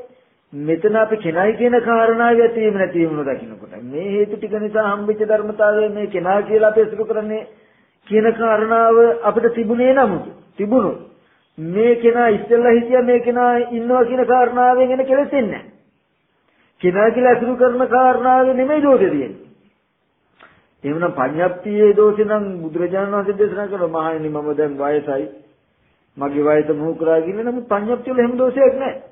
මෙතන අපි කෙනයි කියන කාරණාව ඇතිවීම නැතිවීම දකින්නකොට මේ හේතු ටික නිසා හම්බෙච්ච ධර්මතාවය මේ කෙනා කියලා අපි අසුරු කරන්නේ කියන කාරණාව අපිට තිබුණේ නමුත් තිබුණොත් මේ කෙනා ඉස්සෙල්ලා හිටියා මේ කෙනා ඉන්නවා කියන කාරණාවෙන් එන කෙලෙසෙන්නේ නැහැ. කෙනා කියලා අසුරු කරන කාරණාවේ නෙමෙයි දෝෂේ තියෙන්නේ. එහෙමනම් පඤ්ඤප්තියේ දෝෂේ නම් බුදුරජාණන් වහන්සේ දේශනා කළා මහණෙනි මම දැන් වයසයි. මගේ වයස මුහු කරා කියන්නේ නමුත් පඤ්ඤප්තිය වල එහෙම දෝෂයක් නැහැ.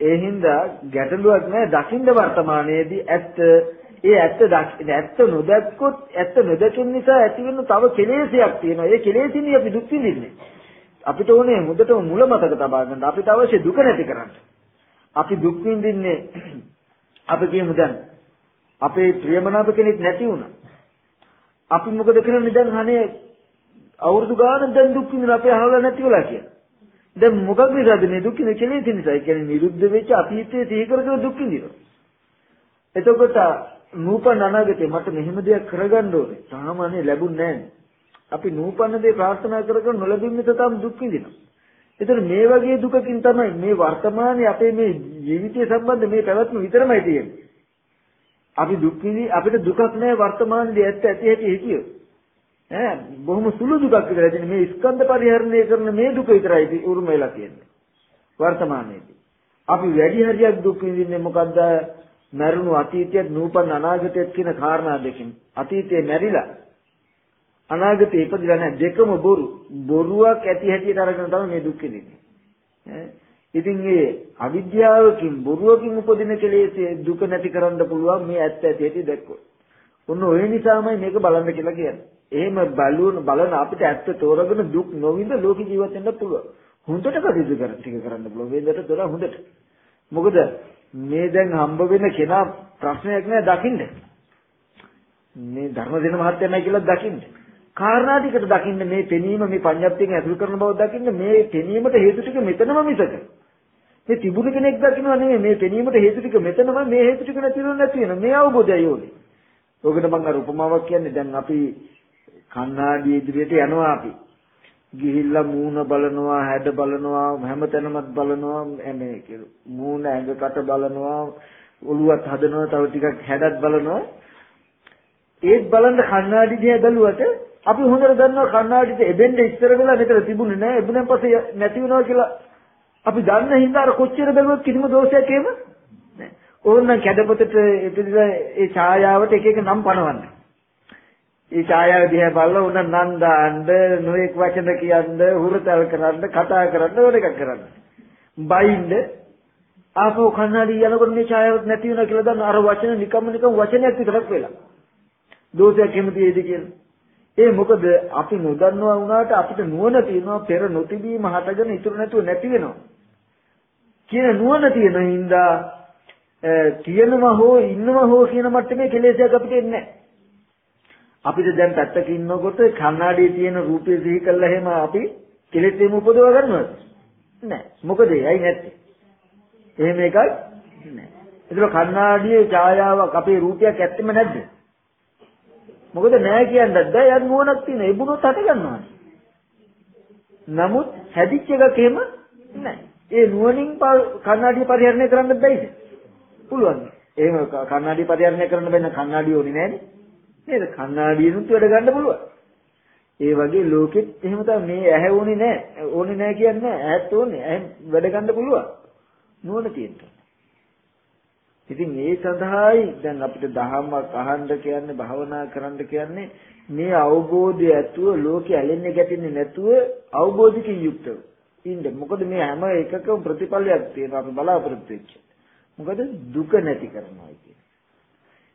ඒ හින්දා ගැටලුවක් නැහැ දකින්න වර්තමානයේදී ඇත්ත ඒ ඇත්ත ඇත්ත නොදැක්කොත් ඇත්ත නොදැකෙන නිසා ඇති වෙන තව කෙලෙසයක් තියෙනවා. ඒ කෙලෙසින් අපි දුක් විඳින්නේ. අපිට ඕනේ මුදටම මුල මතක තබා ගන්න. අපිට අවශ්‍ය දුක නැති කරන්න. අපි දුක් විඳින්නේ අපි කියමු දැන් අපේ ප්‍රියමනාප කෙනෙක් නැති වුණා. අපි මොකද කරන්නේ දැන් අනේ අවුරුදු ගානක් දැන් දුක් විඳින අපේ අහවල නැති වෙලා කියලා. දැන් මොකක් නිසාද මේ දුක් විඳින කෙලෙස් නිසා? ඒ කියන්නේ නිරුද්ධ වෙච්ච අතීතයේ සිහි කරගෙන දුක් විඳිනවා. එතකොට නූපන් අනාගතේ මට මෙහෙම දෙයක් කරගන්න ඕනේ. සාමාන්‍ය ලැබුණ නැහැ. අපි නූපන්න දේ ප්‍රාර්ථනා කරගෙන නොලැබීම නිසා තමයි දුක් විඳිනවා. ඒතර මේ වගේ දුකකින් තමයි මේ වර්තමානයේ අපේ මේ ජීවිතය සම්බන්ධ මේ පැවැත්ම විතරමයි තියෙන්නේ. අපි දුක් විඳි අපිට දුකක් නැහැ වර්තමානයේ ඇත්ත ඇති ඇති හිතියෝ. ඈ බොහොම සුළු දුකක් විතරයි තියෙන්නේ. මේ ස්කන්ධ පරිහරණය කරන මේ දුක විතරයි උරුම වෙලා තියෙන්නේ. වර්තමානයේදී. අපි වැඩි හරියක් දුක් විඳින්නේ මොකද්ද? මරුණු අතීතයත් නූපන් අනාගතයත් කියන කාරණා දෙකෙන්. අතීතේ මැරිලා අනාගතේ ඉපදිලා නැහැ දෙකම බොරු. බොරුවක් ඇති හැටියට අරගෙන තමයි මේ දුක් විඳින්නේ. ඈ ඉතින් මේ අවිද්‍යාවකින් බොරුවකින් උපදින කෙලෙසේ දුක නැති කරන්න පුළුවන් මේ ඇත්ත ඇති ඇති දැක්කොත්. ඔන්න ඔය නිසාමයි මේක බලන්න කියලා කියන්නේ. එහෙම බලුන බලන අපිට ඇත්ත තෝරගෙන දුක් නොවිඳ ලෝක ජීවත් වෙන්න පුළුවන්. හොඳට කටයුතු කර ටික කරන්න පුළුවන්. වේදට තොර හොඳට. මොකද මේ දැන් හම්බ වෙන කෙනා ප්‍රශ්නයක් නෑ දකින්න. මේ ධර්මදින මහත්ය නැහැ කියලා දකින්න. කාරණා ටිකට දකින්න මේ පෙනීම මේ පඤ්ඤාප්තියෙන් ඇසුරු කරන බව දකින්න මේ පෙනීමට හේතු ටික මෙතනම මිසක. මේ තිබුණ කෙනෙක් දකින්නවා නෙමෙයි මේ පෙනීමට හේතු ටික මෙතනම මේ හේතු ටික නැතිවෙන්නේ නැති වෙන මේ අවබෝධයයි ඕනේ. ඔකට මම අර උපමාවක් කියන්නේ දැන් අපි කණ්ණාඩි ඉදිරියට යනවා අපි. ගිහිල්ලා මූණ බලනවා, හැඩ බලනවා, හැමතැනමත් බලනවා, මේ කියලා. මූණ ඇඟකට බලනවා, ඔළුවත් හදනවා, තව ටිකක් හැඩත් බලනවා. ඒත් බලන්න කණ්ණාඩි දිහා බැලුවට අපි හොඳට දන්නවා කණ්ණාඩිට එබෙන්න ඉස්සර වෙලා මෙතන තිබුණේ නැහැ. එබුණෙන් පස්සේ නැති වෙනවා කියලා අපි දන්න හින්දා අර කොච්චර බැලුවත් කිසිම දෝෂයක් එහෙම නැහැ. ඕනනම් කැඩපතට ඉතිරිලා ඒ ඡායාවට එක එක නම් පනවන්න. ඒ ඡායාව දිහා බලලා උන නම් දාන්න, නොඑක් වචන කියන්න, හුරතල් කරන්න, කතා කරන්න ඕන එකක් කරන්න. බයින්ද ආපහු කන්නඩි යනකොට මේ ඡායාවක් නැති වෙනවා කියලා දන්න අර වචන නිකම්ම නිකම් වචනයක් විතරක් වෙලා. දෝෂයක් එහෙම තියෙයිද කියලා. ඒ මොකද අපි නොදන්නවා වුණාට අපිට නුවණ තියෙනවා පෙර නොතිබීම හටගෙන ඉතුරු නැතුව නැති වෙනවා. කියන නුවණ තියෙන හින්දා තියෙනවා හෝ ඉන්නවා හෝ කියන මට්ටමේ කෙලෙසයක් අපිට එන්නේ නැහැ. අපිට දැන් පැත්තක ඉන්නකොට කණ්ණාඩියේ තියෙන රූපය සිහි කළා එහෙම අපි කෙලෙස් එහෙම උපදව ගන්නවද? නැහැ. මොකද ඒයි නැත්තේ. එහෙම එකක් නැහැ. ඒක කණ්ණාඩියේ ඡායාවක් අපේ රූපයක් ඇත්තෙම නැද්ද? මොකද නැහැ කියන්නත් බෑ යන් නුවණක් තියෙන. ඒ බුණොත් හට ගන්නවා. නමුත් හැදිච්ච එකක් එහෙම නැහැ. ඒ නුවණින් කණ්ණාඩිය පරිහරණය කරන්න බැයිද? පුළුවන්. එහෙම කණ්ණාඩිය පරිහරණය කරන්න බැන්න කණ්ණාඩිය ඕනේ නෑනේ. නේද? කණ්ණාඩියනුත් වැඩ ගන්න පුළුවන්. ඒ වගේ ලෝකෙත් එහෙම තමයි මේ ඇහැ ඕනේ නෑ. ඕනේ නෑ කියන්නේ ඇහත් ඕනේ. ඇහ වැඩ ගන්න පුළුවන්. නුවණ තියෙන්න. ඉතින් ඒ සඳහායි දැන් අපිට දහමක් අහන්න කියන්නේ භාවනා කරන්න කියන්නේ මේ අවබෝධය ඇතුව ලෝකෙ ඇලෙන්නේ ගැටෙන්නේ නැතුව අවබෝධිකින් යුක්තව ඉන්න. මොකද මේ හැම එකකම ප්‍රතිඵලයක් තියෙනවා අපි බලාපොරොත්තු වෙච්ච. මොකද දුක නැති කරනවා කියන.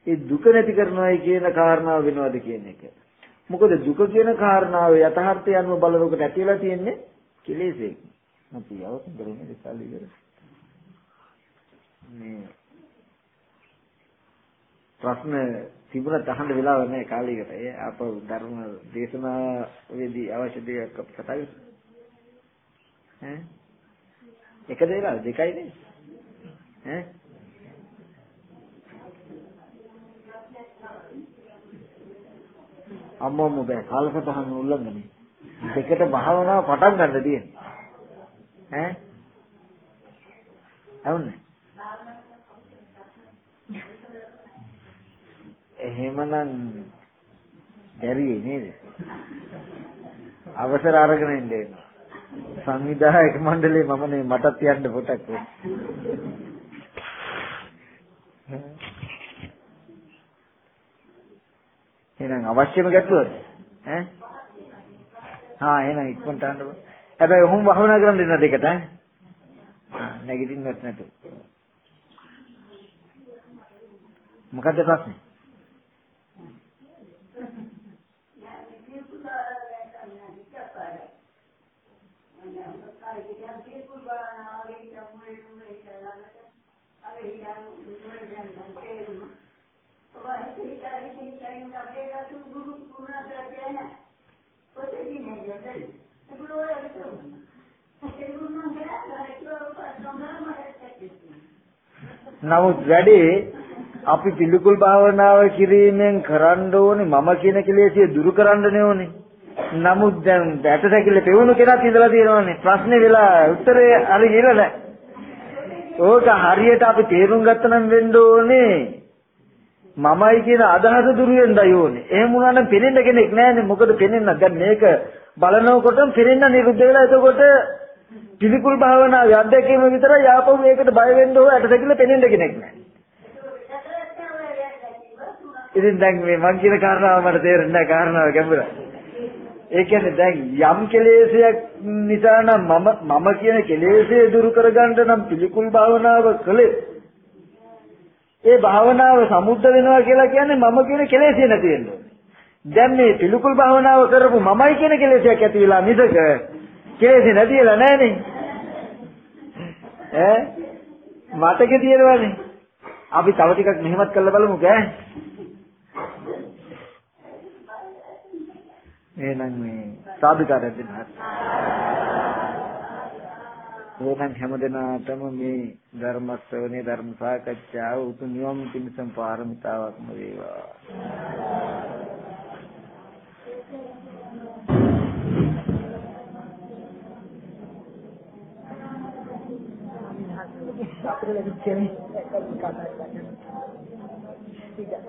ඒ දුක නැති කරනවායි කියන කාරණාව වෙනවද කියන එක. මොකද දුක කියන කාරණාව යථාර්ථය අනුව බලනකොට ඇතිලා තියෙන්නේ කෙලෙසෙක්. අපි අවසන් කරන්නේ විශාල ඉවර. මේ ප්‍රශ්න තිබුණත් අහන්න වෙලාව නැහැ කාලයකට. ඒ අප ධර්ම දේශනාවේදී අවශ්‍ය දේක් අපි කතා කරමු. ඈ? එක දේවල් දෙකයි නේ. ඈ? අම්මම බෑ කාලසටහන උල්ලංඝනය දෙකට භාවනාව පටන් ගන්න තියෙන්නේ ඈ? අවුන්නේ එහෙමනම් දැරියේ නේද? අවසර අරගෙන ඉන්නේ සංවිධායක මණ්ඩලේ මම නේ මටත් යන්න පොටක් එහෙනම් අවශ්‍යම ගැටලුවද ඈ? හා එහෙනම් ඉක්මනට යන්න බෑ. හැබැයි ඔහොම භවනා කරන්න දෙන්න දෙකට ඈ? නැගිටින්නත් නැතු. මොකද්ද ප්‍රශ්නේ? නමුත් වැඩේ අපි පිළිකුල් භාවනාව කිරීමෙන් කරන්න ඕනේ මම කියන කෙලෙසිය දුරු කරන්න ඕනේ. නමුත් දැන් ඇටසැකිල්ල පෙවුණු කෙනාත් ඉඳලා තියෙනවානේ. ප්‍රශ්නේ වෙලා උත්තරේ හරි කියලා නැහැ. ඕක හරියට අපි තේරුම් ගත්තනම් වෙන්න ඕනේ මමයි කියන අදහස දුරු වෙන්නයි ඕනේ. එහෙම වුණා නම් පෙනෙන්න කෙනෙක් නැහැනේ. මොකද පෙනෙන්න දැන් මේක බලනකොටම පෙනෙන්න නිරුද්ධ වෙලා එතකොට පිළිකුල් භාවනාවේ අත්දැකීම විතරයි ආපහු මේකට බය වෙන්න ඕන ඇටසැකිල්ල පෙනෙන්න කෙනෙක් නැහැ. ඉතින් දැන් මේ මං කියන කාරණාව මට තේරෙන්නේ නැහැ කාරණාව ගැඹුරයි. ඒ කියන්නේ දැන් යම් කෙලෙසයක් නිසා නම් මම මම කියන කෙලෙසය දුරු කරගන්න නම් පිළිකුල් භාවනාව කළේ ඒ භාවනාව සමුද්ද වෙනවා කියලා කියන්නේ මම කියන කෙලෙසය නැති වෙන්න ඕනේ. දැන් මේ පිළිකුල් භාවනාව කරපු මමයි කියන කෙලෙසයක් ඇති වෙලා මිසක කෙලෙසය නැති වෙලා නැහනේ. ඈ මතකේ තියෙනවනේ. අපි තව ටිකක් මෙහෙමත් කරලා බලමුකෝ ඈ. එහෙනම් මේ සාදුකාරයක් දෙන්න හරි. එහෙනම් හැමදෙනාටම මේ ධර්ම ශ්‍රවණේ ධර්ම සාකච්ඡාව උතුම් නිවන් පිණිසම පාරමිතාවක්ම වේවා. Aprile dicevi, è complicata la Tidak.